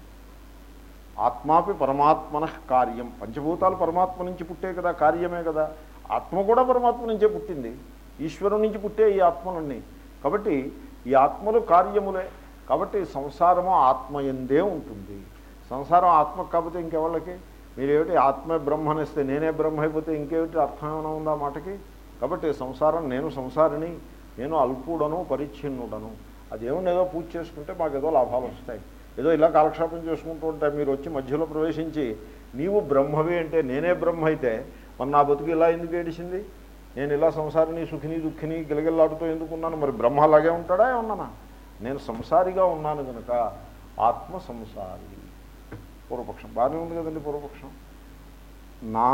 ఆత్మాపి పరమాత్మన కార్యం. పంచభూతాలు పరమాత్మ నుంచి పుట్టే కదా కార్యమే కదా. ఆత్మ కూడా పరమాత్మ నుంచే పుట్టింది. ఈశ్వరుని నుంచి పుట్టే ఈ ఆత్మలన్నీ. కాబట్టి ఈ ఆత్మలు కార్యములే. కాబట్టి సంసారము ఆత్మ ఎందే ఉంటుంది. సంసారం ఆత్మ కాకపోతే ఇంకెవాళ్ళకి? మీరేమిటి ఆత్మ బ్రహ్మనిస్తే నేనే బ్రహ్మ అయిపోతే ఇంకేమిటి అర్థం ఏమైనా ఉందా మాటకి? కాబట్టి సంసారం నేను సంసారిని నేను అల్పుడను పరిచ్ఛిన్నుడను. అదేమన్నా ఏదో పూజ చేసుకుంటే మాకు ఏదో లాభాలు వస్తాయి. ఏదో ఇలా కాలక్షేపం చేసుకుంటూ ఉంటే మీరు వచ్చి మధ్యలో ప్రవేశించి నీవు బ్రహ్మవి అంటే నేనే బ్రహ్మ అయితే మరి నా బతుకు ఇలా ఎందుకు ఏడిచింది నేను ఇలా సంసారిని సుఖిని దుఃఖిని గిలగిల్లాడుతూ ఎందుకున్నాను మరి బ్రహ్మ అలాగే ఉంటాడా ఉన్నానా నేను సంసారిగా ఉన్నాను కనుక ఆత్మ సంసారి. పూర్వపక్షం. బాగానే ఉంది కదండి పూర్వపక్షం? నా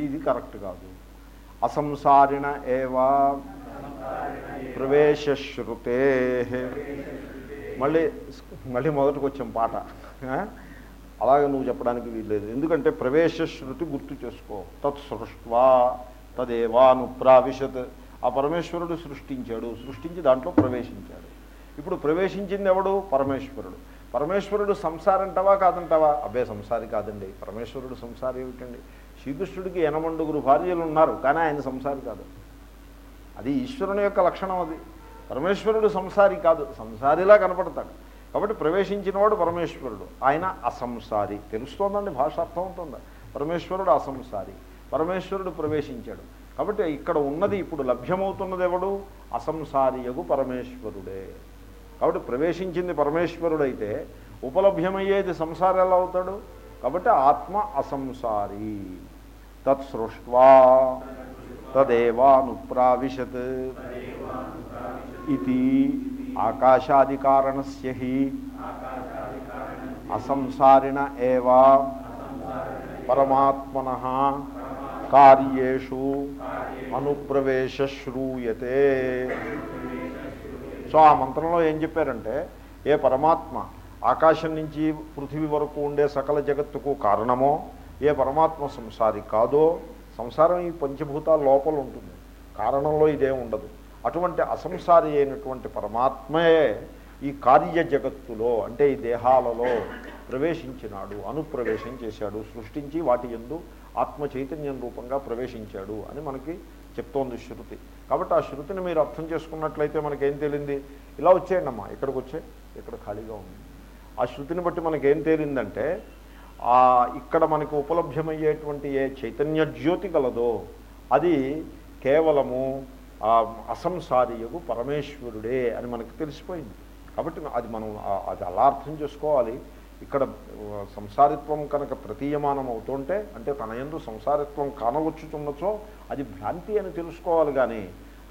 ఇది కరెక్ట్ కాదు. అసంసారిణ ఏవా ప్రవేశశ్రుతే. మళ్ళీ మళ్ళీ మొదటికి వచ్చాం పాట అలాగే నువ్వు చెప్పడానికి వీల్లేదు. ఎందుకంటే ప్రవేశశ్రుతి గుర్తు చేసుకో. తత్ సృష్వా తదేవా ప్రావిశత్ ఆ పరమేశ్వరుడు సృష్టించాడు. సృష్టించి దాంట్లో ప్రవేశించాడు. ఇప్పుడు ప్రవేశించింది ఎవడు? పరమేశ్వరుడు. పరమేశ్వరుడు సంసారంటవా కాదంటావా? అబ్బే సంసారి కాదండి. పరమేశ్వరుడు సంసారి ఏమిటండి? శ్రీకృష్ణుడికి ఎనమండుగురు భార్యలు ఉన్నారు కానీ ఆయన సంసారి కాదు. అది ఈశ్వరుని యొక్క లక్షణం అది. పరమేశ్వరుడు సంసారి కాదు. సంసారిలా కనపడతాడు. కాబట్టి ప్రవేశించినవాడు పరమేశ్వరుడు. ఆయన అసంసారి. తెలుస్తోందండి భాష అర్థం ఉంటుందా పరమేశ్వరుడు అసంసారి. పరమేశ్వరుడు ప్రవేశించాడు. కాబట్టి ఇక్కడ ఉన్నది ఇప్పుడు లభ్యమవుతున్నది ఎవడు? అసంసారియగు పరమేశ్వరుడే. కాబట్టి ప్రవేశించింది పరమేశ్వరుడైతే ఉపలభ్యమయ్యేది సంసారం ఎలా అవుతాడు? కాబట్టి ఆత్మ అసంసారి. తత్ సృష్వా తదేవానుప్రావిశత్ ఇది ఆకాశాదికారణస్య హి అసంసారిణ ఏవా పరమాత్మన కార్యేషు అనుప్రవేశ శ్రూయతే సో ఆ మంత్రంలో ఏం చెప్పారంటే ఏ పరమాత్మ ఆకాశం నుంచి పృథివీ వరకు ఉండే సకల జగత్తుకు కారణమో ఏ పరమాత్మ సంసారి కాదో సంసారం ఈ పంచభూతాల లోపల ఉంటుంది. కారణంలో ఇదే ఉండదు. అటువంటి అసంసారి అయినటువంటి పరమాత్మే ఈ కార్య జగత్తులో అంటే ఈ దేహాలలో ప్రవేశించినాడు అనుప్రవేశం చేశాడు సృష్టించి వాటి ఎందు ఆత్మ చైతన్యం రూపంగా ప్రవేశించాడు అని మనకి చెప్తోంది శృతి. కాబట్టి ఆ శృతిని మీరు అర్థం చేసుకున్నట్లయితే మనకేం తేలింది? ఇలా వచ్చేయండి అమ్మా ఇక్కడికి వచ్చే ఇక్కడ ఖాళీగా ఉంది. ఆ శృతిని బట్టి మనకేం తేలిందంటే ఇక్కడ మనకు ఉపలభ్యమయ్యేటువంటి ఏ చైతన్య జ్యోతి కలదో అది కేవలము ఆ అసంసారియకు పరమేశ్వరుడే అని మనకు తెలిసిపోయింది. కాబట్టి అది మనం అది అలా అర్థం చేసుకోవాలి. ఇక్కడ సంసారిత్వం కనుక ప్రతీయమానం అవుతుంటే అంటే తన ఎందు సంసారిత్వం కానవచ్చుచున్నచో అది భ్రాంతి అని తెలుసుకోవాలి కానీ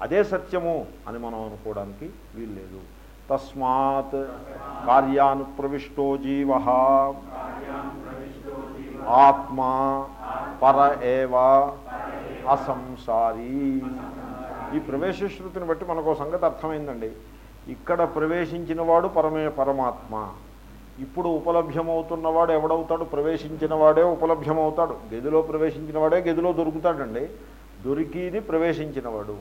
అదే సత్యము అని మనం అనుకోవడానికి వీల్లేదు. తస్మాత్ కార్యానుప్రవిష్టో జీవ. ఆత్మా పర ఏవ అసంసారీ. ఈ ప్రవేశ శృతిని బట్టి మనకు సంగతి అర్థమైందండి. ఇక్కడ ప్రవేశించిన వాడు పరమే పరమాత్మ. ఇప్పుడు ఉపలభ్యమవుతున్నవాడు ఎవడవుతాడు? ప్రవేశించిన వాడే ఉపలభ్యమవుతాడు. గదిలో ప్రవేశించిన వాడే గదిలో దొరుకుతాడండి. దొరికిది ప్రవేశించినవాడు.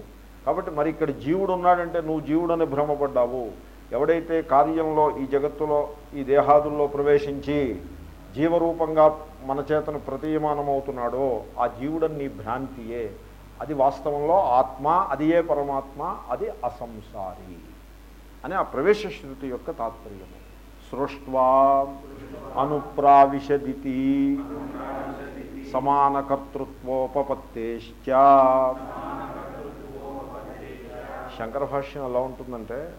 కాబట్టి మరి ఇక్కడ జీవుడు ఉన్నాడంటే నువ్వు జీవుడని భ్రమపడ్డావు. ఎవడైతే కార్యంలో ఈ జగత్తులో ఈ దేహాదుల్లో ప్రవేశించి జీవరూపంగా మన చేతను ప్రతీయమానమవుతున్నాడో ఆ జీవుడని నీ భ్రాంతియే. అది వాస్తవంలో ఆత్మ అది ఏ పరమాత్మ? అది అసంసారి అని ఆ ప్రవేశ శృతి యొక్క తాత్పర్యము. సృష్వా అనుప్రావిశదితి సమానకర్తృత్వోపపత్తేశ్చ. శంకర భాష్యం ఎలా ఉంటుందంటే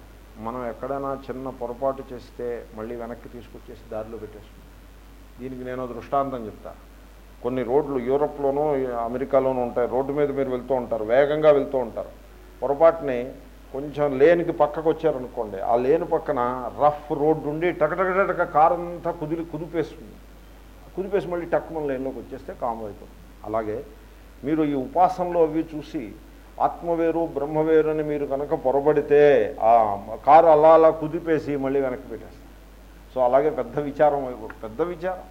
మనం ఎక్కడైనా చిన్న పొరపాటు చేస్తే మళ్ళీ వెనక్కి తీసుకొచ్చేసి దారిలో పెట్టేస్తుంది దీనికి నేను దృష్టాంతం చెప్తా. కొన్ని రోడ్లు యూరప్లోనూ అమెరికాలోనూ ఉంటాయి. రోడ్డు మీద మీరు వెళ్తూ ఉంటారు. వేగంగా వెళ్తూ ఉంటారు. పొరపాటుని కొంచెం లేనికి పక్కకు వచ్చారనుకోండి ఆ లేని పక్కన రఫ్ రోడ్డు ఉండి టకటకటక కారు అంతా కుదిరి కుదిపేస్తుంది. కుదిపేసి మళ్ళీ టక్కుమని లేన్లోకి వచ్చేస్తే కామ్ అయిపోతుంది. అలాగే మీరు ఈ ఉపాసనలో అవి చూసి ఆత్మవేరు బ్రహ్మవేరు అని మీరు కనుక పొరబడితే ఆ కారు అలా అలా కుదిపేసి మళ్ళీ వెనక్కి పెట్టేస్తారు. సో అలాగే పెద్ద విచారం పెద్ద విచారం.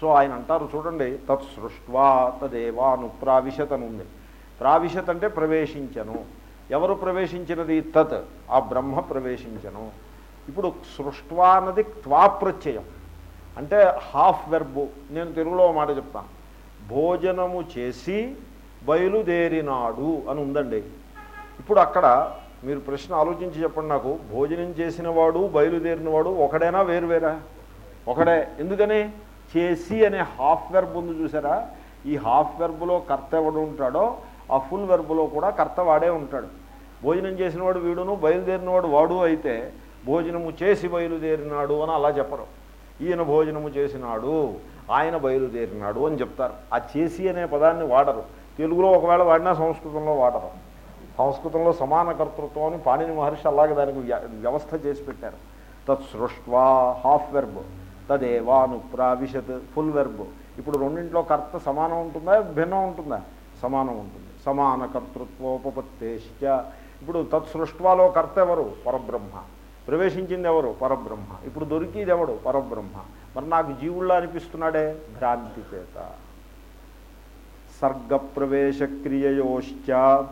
సో ఆయన అంటారు చూడండి తత్ సృష్వా తదేవాను ప్రావిశత అని ఉంది ప్రావిశత అంటే ప్రవేశించను. ఎవరు ప్రవేశించినది? తత్. ఆ బ్రహ్మ ప్రవేశించను. ఇప్పుడు సృష్వా అన్నది త్వా ప్రత్యయం. అంటే హాఫ్ వెర్బు. నేను తెలుగులో మాట చెప్తాను. భోజనము చేసి బయలుదేరినాడు అని ఉందండి. ఇప్పుడు అక్కడ మీరు ప్రశ్న ఆలోచించి చెప్పండి నాకు. భోజనం చేసిన వాడు బయలుదేరిన ఒకడేనా వేరువేరా? ఒకడే. ఎందుకని? చేసి అనే హాఫ్ వెర్బ్ ఉంది చూసారా? ఈ హాఫ్ వెర్బ్లో కర్త ఎవడు ఉంటాడో ఆ ఫుల్ వెర్బ్లో కూడా కర్త వాడే ఉంటాడు. భోజనం చేసినవాడు వీడును బయలుదేరినవాడు వాడు అయితే భోజనము చేసి బయలుదేరినాడు అని అలా చెప్పరు. ఈయన భోజనము చేసినాడు ఆయన బయలుదేరినాడు అని చెప్తారు. ఆ చేసి అనే పదాన్ని వాడరు. తెలుగులో ఒకవేళ వాడినా సంస్కృతంలో వాడరు. సంస్కృతంలో సమాన కర్తృత్వం అని పాణిని మహర్షి అలాగే దానికి వ్య- వ్యవస్థ చేసి పెట్టారు. తత్ సృష్వా హాఫ్ వెర్బ్ తదేవాను ప్రావిశత్ ఫుల్ వెర్బ్. ఇప్పుడు రెండింట్లో కర్త సమానం ఉంటుందా భిన్నం ఉంటుందా? సమానం ఉంటుంది. సమాన కర్తృత్వోపపత్తేశ్చ. ఇప్పుడు తత్ సృష్వాలో కర్త ఎవరు? పరబ్రహ్మ. ప్రవేశించింది ఎవరు? పరబ్రహ్మ. ఇప్పుడు దొరికిది ఎవడు? పరబ్రహ్మ. మరి నాకు జీవుళ్ళ అనిపిస్తున్నాడే? భ్రాంతి చేత సర్గప్రవేశక్రియయోశ్చ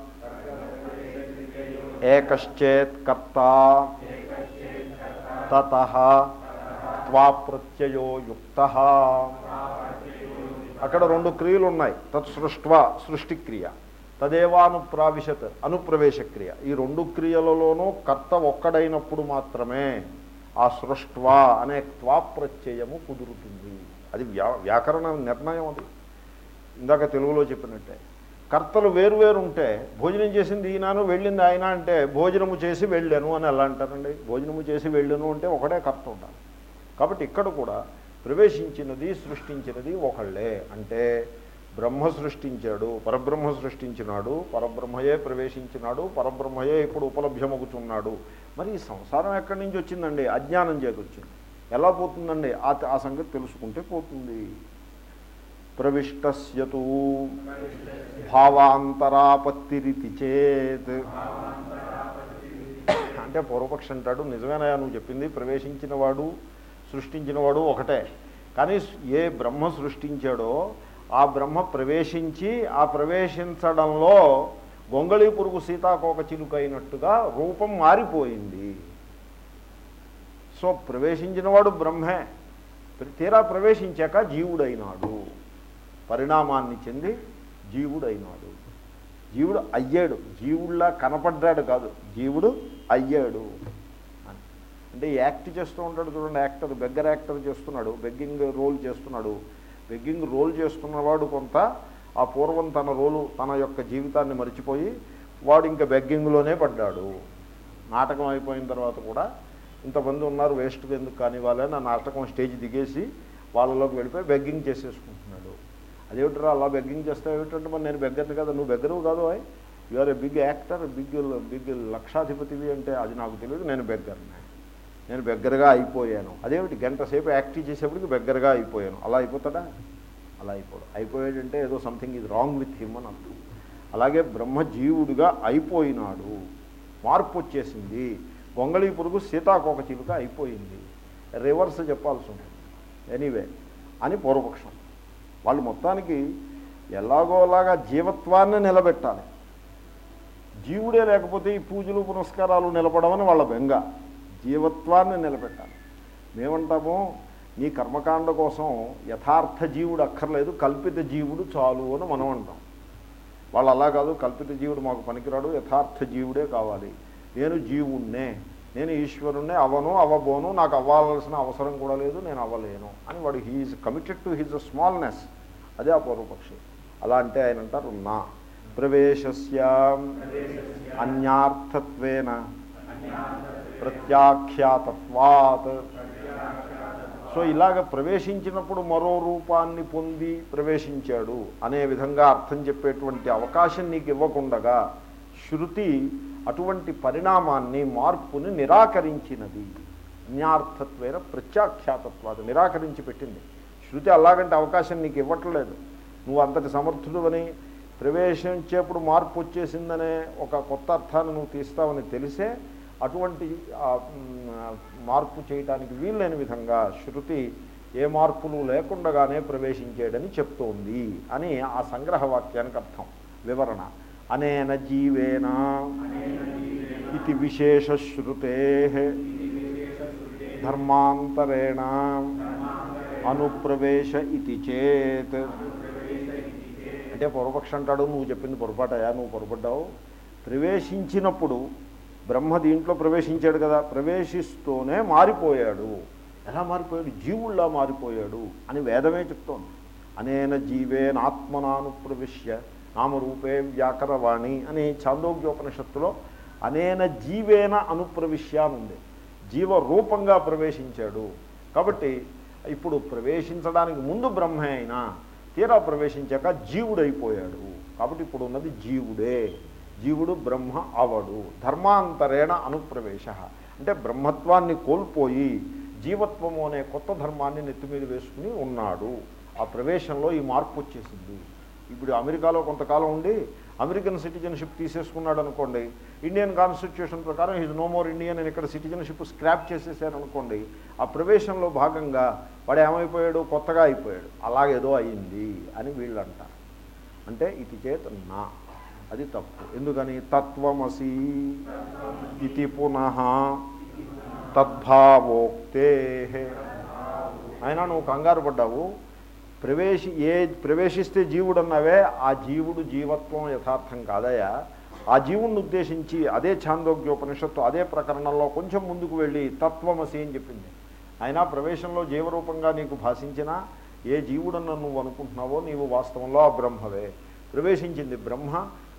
ఏకశ్చేత్ కర్త తత త్వాప్రత్యయో యుక్త అక్కడ రెండు క్రియలు ఉన్నాయి. తత్ సృష్టిక్రియ. తదేవానుప్రావిశత్ అనుప్రవేశక్రియ. ఈ రెండు క్రియలలోనూ కర్త ఒక్కడైనప్పుడు మాత్రమే ఆ సృష్వ అనే త్వాప్రత్యయము కుదురుతుంది. అది వ్యా వ్యాకరణ నిర్ణయం అది. ఇందాక తెలుగులో చెప్పినట్టే. కర్తలు వేరు వేరు ఉంటే భోజనం చేసింది ఈయనను వెళ్ళింది ఆయన అంటే భోజనము చేసి వెళ్ళాను అని ఎలా అంటారండి? భోజనము చేసి వెళ్ళాను అంటే ఒకటే కర్త ఉండాలి. కాబట్టి ఇక్కడ కూడా ప్రవేశించినది సృష్టించినది ఒకళ్ళే. అంటే బ్రహ్మ సృష్టించాడు పరబ్రహ్మ సృష్టించినాడు పరబ్రహ్మయే ప్రవేశించినాడు పరబ్రహ్మయే ఇప్పుడు ఉపలభ్యమగుతున్నాడు మరి ఈ సంసారం ఎక్కడి నుంచి వచ్చిందండి? అజ్ఞానం చేతి వచ్చింది ఎలా పోతుందండి? ఆ ఆ సంగతి తెలుసుకుంటే పోతుంది. ప్రవిష్టస్యతు భావాంతరాపత్తిరితి చేత్. అంటే పూర్వపక్షి అంటాడు నిజమేనా నువ్వు చెప్పింది ప్రవేశించిన వాడు సృష్టించినవాడు ఒకటే. కానీ ఏ బ్రహ్మ సృష్టించాడో ఆ బ్రహ్మ ప్రవేశించి ఆ ప్రవేశించడంలో గొంగళీ పురుగు సీతాకోక చిలుకైనట్టుగా రూపం మారిపోయింది. సో ప్రవేశించినవాడు బ్రహ్మే. తీరా ప్రవేశించాక జీవుడైనాడు. పరిణామాన్ని చెంది జీవుడు అయినాడు జీవుడు అయ్యాడు. జీవుడిలా కనపడ్డాడు కాదు. జీవుడు అయ్యాడు. అని. అంటే యాక్ట్ చేస్తూ ఉంటాడు చూడండి యాక్టర్. బెగ్గర్ యాక్టర్ చేస్తున్నాడు. బెగ్గింగ్ రోల్ చేస్తున్నాడు. బెగ్గింగ్ రోల్ చేస్తున్నవాడు కొంత ఆ పూర్వం తన రోలు తన యొక్క జీవితాన్ని మర్చిపోయి వాడు ఇంకా బెగ్గింగ్లోనే పడ్డాడు. నాటకం అయిపోయిన తర్వాత కూడా ఇంతమంది ఉన్నారు వేస్ట్గా ఎందుకు కానీ వాళ్ళని నాటకం స్టేజ్ దిగేసి వాళ్ళలోకి వెళ్ళిపోయి బెగ్గింగ్ చేసేసుకుంటున్నాడు అదేమిట్రా అలా బెగ్గింగ్ చేస్తావు ఏమిటంటే మరి నేను బెగ్గర్ని కదా నువ్వు బెగ్గరు కాదు అయ్ you are a big actor big big లక్షాధిపతివి అంటే అది నాకు తెలియదు నేను బెగ్గరనే నేను బెగ్గరగా అయిపోయాను. అదేమిటి? గంట సేపు యాక్ట్ చేసేప్పటికి బెగ్గరగా అయిపోయాను. అలా అయిపోతాడా? అలా అయిపోడు. అయిపోయాడంటే ఏదో సంథింగ్ ఇది రాంగ్ విత్ హిమ్ అని అర్థం. అలాగే బ్రహ్మజీవుడిగా అయిపోయినాడు. మార్పు వచ్చేసింది. గొంగళీ పురుగు సీతాకోక చిలుక అయిపోయింది. రివర్స్ చెప్పాల్సి ఉంటుంది. ఎనీవే అని పూర్వపక్షం. వాళ్ళు మొత్తానికి ఎలాగోలాగా జీవత్వాన్ని నిలబెట్టాలి. జీవుడే లేకపోతే ఈ పూజలు పునస్కారాలు నిలబడమని వాళ్ళ బెంగ. జీవత్వాన్ని నిలబెట్టాలి. మేమంటాము నీ కర్మకాండ కోసం యథార్థ జీవుడు అక్కర్లేదు కల్పిత జీవుడు చాలు అని మనం అంటాం. వాళ్ళు అలా కాదు కల్పిత జీవుడు మాకు పనికిరాడు యథార్థ జీవుడే కావాలి. నేను జీవుణ్ణే నేను ఈశ్వరుణ్ణే అవను అవ్వబోను నాకు అవ్వాల్సిన అవసరం కూడా లేదు నేను అవ్వలేను అని వాడు he is committed to his smallness అదే ఆ పూర్వపక్షి అలా అంటే ఆయన అంటారు నా. ప్రవేశస్య అన్యార్థత్వేన ప్రత్యాఖ్యాతత్వాత్. సో ఇలాగ ప్రవేశించినప్పుడు మరో రూపాన్ని పొంది ప్రవేశించాడు అనే విధంగా అర్థం చెప్పేటువంటి అవకాశం నీకు ఇవ్వకుండగా శృతి అటువంటి పరిణామాన్ని మార్పుని నిరాకరించినది. అన్యార్థత్వేన ప్రత్యాఖ్యాతత్వాది నిరాకరించి పెట్టింది. శృతి అలాగంటే అవకాశం నీకు ఇవ్వట్లేదు. నువ్వు అంతటి సమర్థుడు అని ప్రవేశించేప్పుడు మార్పు వచ్చేసిందనే ఒక కొత్త అర్థాన్ని నువ్వు తీస్తావని తెలిసే అటువంటి మార్పు చేయటానికి వీల్లేని విధంగా శృతి ఏ మార్పులు లేకుండగానే ప్రవేశించేయడని చెప్తోంది అని ఆ సంగ్రహ వాక్యానికి అర్థం. వివరణ. అనేన జీవేన ఇది విశేషశ్రుతే ధర్మాంతరేణ అనుప్రవేశ ఇది చేత్. అంటే పొరపక్ష అంటాడు నువ్వు చెప్పింది పొరపాటయా నువ్వు పొరపడ్డావు. ప్రవేశించినప్పుడు బ్రహ్మ దీంట్లో ప్రవేశించాడు కదా ప్రవేశిస్తూనే మారిపోయాడు. ఎలా మారిపోయాడు? జీవుల్లా మారిపోయాడు అని వేదమే చెప్తోంది. అనేన జీవేన ప్రవిశ్య నామరూపే వ్యాకరవాణి అని చాందోగ్యోపనిషత్తులో అనేన జీవేన అనుప్రవిశ్య అని ఉంది. జీవరూపంగా ప్రవేశించాడు. కాబట్టి ఇప్పుడు ప్రవేశించడానికి ముందు బ్రహ్మే అయినా తీరా ప్రవేశించాక జీవుడైపోయాడు. కాబట్టి ఇప్పుడు ఉన్నది జీవుడే. జీవుడు బ్రహ్మ అవడు. ధర్మాంతరేణ అనుప్రవేశ. అంటే బ్రహ్మత్వాన్ని కోల్పోయి జీవత్వము అనే కొత్త ధర్మాన్ని నెత్తి మీద వేసుకుని ఉన్నాడు. ఆ ప్రవేశంలో ఈ మార్పు వచ్చేసింది. ఇప్పుడు అమెరికాలో కొంతకాలం ఉండి అమెరికన్ సిటిజన్షిప్ తీసేసుకున్నాడు అనుకోండి ఇండియన్ కాన్స్టిట్యూషన్ ప్రకారం ఈజ్ నో మోర్ ఇండియన్ అని ఇక్కడ సిటిజన్షిప్ స్క్రాప్ చేసేసారనుకోండి ఆ ప్రవేశంలో భాగంగా వాడు ఏమైపోయాడు? కొత్తగా అయిపోయాడు. అలాగేదో అయింది అని వీళ్ళు అంటారు అంటే ఇది చేత నా అది తప్పు. ఎందుకని? తత్వమసి ఇది పునః తద్భావోక్తే. అయినా నువ్వు కంగారు పడ్డావు? ప్రవేశి ఏ ప్రవేశిస్తే జీవుడు అన్నవే ఆ జీవుడు జీవత్వం యథార్థం కాదయా ఆ జీవుణ్ణి ఉద్దేశించి అదే ఛాందోగ్యోపనిషత్తు అదే ప్రకరణంలో కొంచెం ముందుకు వెళ్ళి తత్వమసి అని చెప్పింది. అయినా ప్రవేశంలో జీవరూపంగా నీకు భాషించినా ఏ జీవుడన్న నువ్వు అనుకుంటున్నావో నీవు వాస్తవంలో ఆ బ్రహ్మవే. ప్రవేశించింది బ్రహ్మ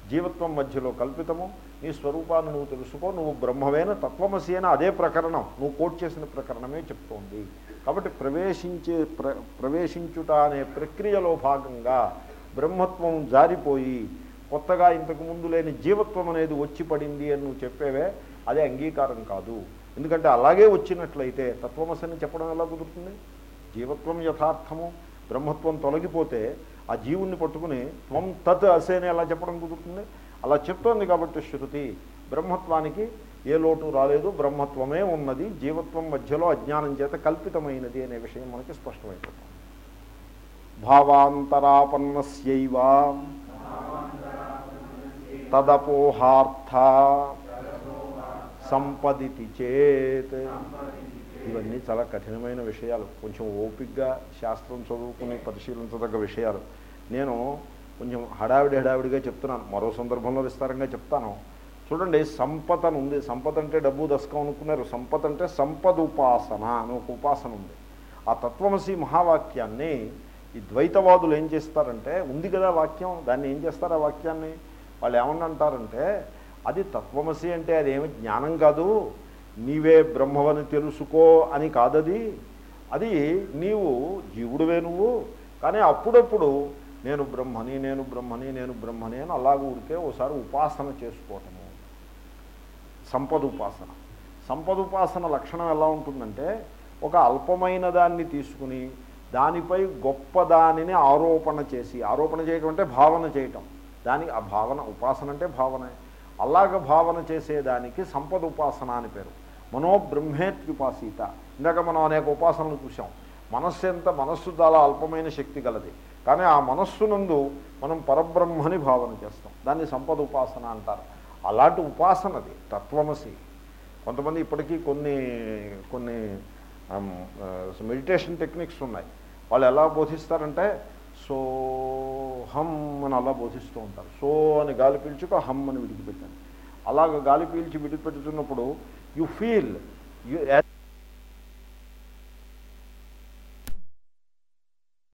జీవత్వం మధ్యలో కల్పితము. నీ స్వరూపాన్ని నువ్వు తెలుసుకో. నువ్వు బ్రహ్మవేన తత్వమసి అని అదే ప్రకరణం. నువ్వు కోట్ చేసిన ప్రకరణమే చెప్తోంది. కాబట్టి ప్రవేశించే ప్ర ప్రవేశించుట అనే ప్రక్రియలో భాగంగా బ్రహ్మత్వం జారిపోయి కొత్తగా ఇంతకుముందు లేని జీవత్వం అనేది వచ్చి పడింది అని నువ్వు చెప్పేవే అదే అంగీకారం కాదు. ఎందుకంటే అలాగే వచ్చినట్లయితే తత్వమసని చెప్పడం ఎలా కుదురుతుంది? జీవత్వం యథార్థము. బ్రహ్మత్వం తొలగిపోతే ఆ జీవుణ్ణి పట్టుకుని త్వం తత్ అసేనే అలా చెప్పడం కుదురుతుంది. అలా చెప్తోంది కాబట్టి శృతి బ్రహ్మత్వానికి ఏ లోటు రాలేదు బ్రహ్మత్వమే ఉన్నది జీవత్వం మధ్యలో అజ్ఞానం చేత కల్పితమైనది అనే విషయం మనకి స్పష్టమైపోతుంది. భావాంతరాపన్నస్యవ. తదపోహార్థ. సంపదితి చేత్. ఇవన్నీ చాలా కఠినమైన విషయాలు. కొంచెం ఓపిక్గా శాస్త్రం చదువుకుని పరిశీలించదగ్గ విషయాలు. నేను కొంచెం హడావిడి హడావిడిగా చెప్తున్నాను. మరో సందర్భంలో విస్తారంగా చెప్తాను. చూడండి సంపద అని ఉంది సంపద అంటే డబ్బు దశకం అనుకున్నారు. సంపద అంటే సంపద ఉపాసన అని ఒక ఉపాసన ఉంది. ఆ తత్వమసి మహావాక్యాన్ని ఈ ద్వైతవాదులు ఏం చేస్తారంటే ఉంది కదా వాక్యం దాన్ని ఏం చేస్తారు ఆ వాక్యాన్ని? వాళ్ళు ఏమన్నా అంటారంటే అది తత్వమసి అంటే అదేమి జ్ఞానం కాదు. నీవే బ్రహ్మవని తెలుసుకో అని కాదది. అది నీవు జీవుడువే నువ్వు. కానీ అప్పుడప్పుడు నేను బ్రహ్మని నేను బ్రహ్మని నేను బ్రహ్మని అని అలాగ ఊరికే ఓసారి ఉపాసన చేసుకోవటము. సంపద ఉపాసన సంపద ఉపాసన లక్షణం ఎలా ఉంటుందంటే ఒక అల్పమైన దాన్ని తీసుకుని దానిపై గొప్ప దానిని ఆరోపణ చేసి ఆరోపణ చేయటం అంటే భావన చేయటం. దానికి ఆ భావన ఉపాసన అంటే భావనే. అలాగ భావన చేసేదానికి సంపద ఉపాసన అని పేరు. మనోబ్రహ్మేత్యుపాసీత ఇందాక మనం అనేక ఉపాసనలు చూసాం మనస్సు ఎంత మనస్సు చాలా అల్పమైన శక్తి గలది. కానీ ఆ మనస్సునందు మనం పరబ్రహ్మని భావన చేస్తాం. దాన్ని సంపద ఉపాసన అంటారు. అలాంటి ఉపాసనది తత్వమసి. కొంతమంది ఇప్పటికీ కొన్ని కొన్ని మెడిటేషన్ టెక్నిక్స్ ఉన్నాయి. వాళ్ళు ఎలా బోధిస్తారంటే సోహం అని అలా బోధిస్తూ ఉంటారు. సో అని గాలి పీల్చుకో హమ్ అని విడిచిపెట్టాను అలాగ గాలి పీల్చి విడిచిపెట్టుతున్నప్పుడు యు ఫీల్ యు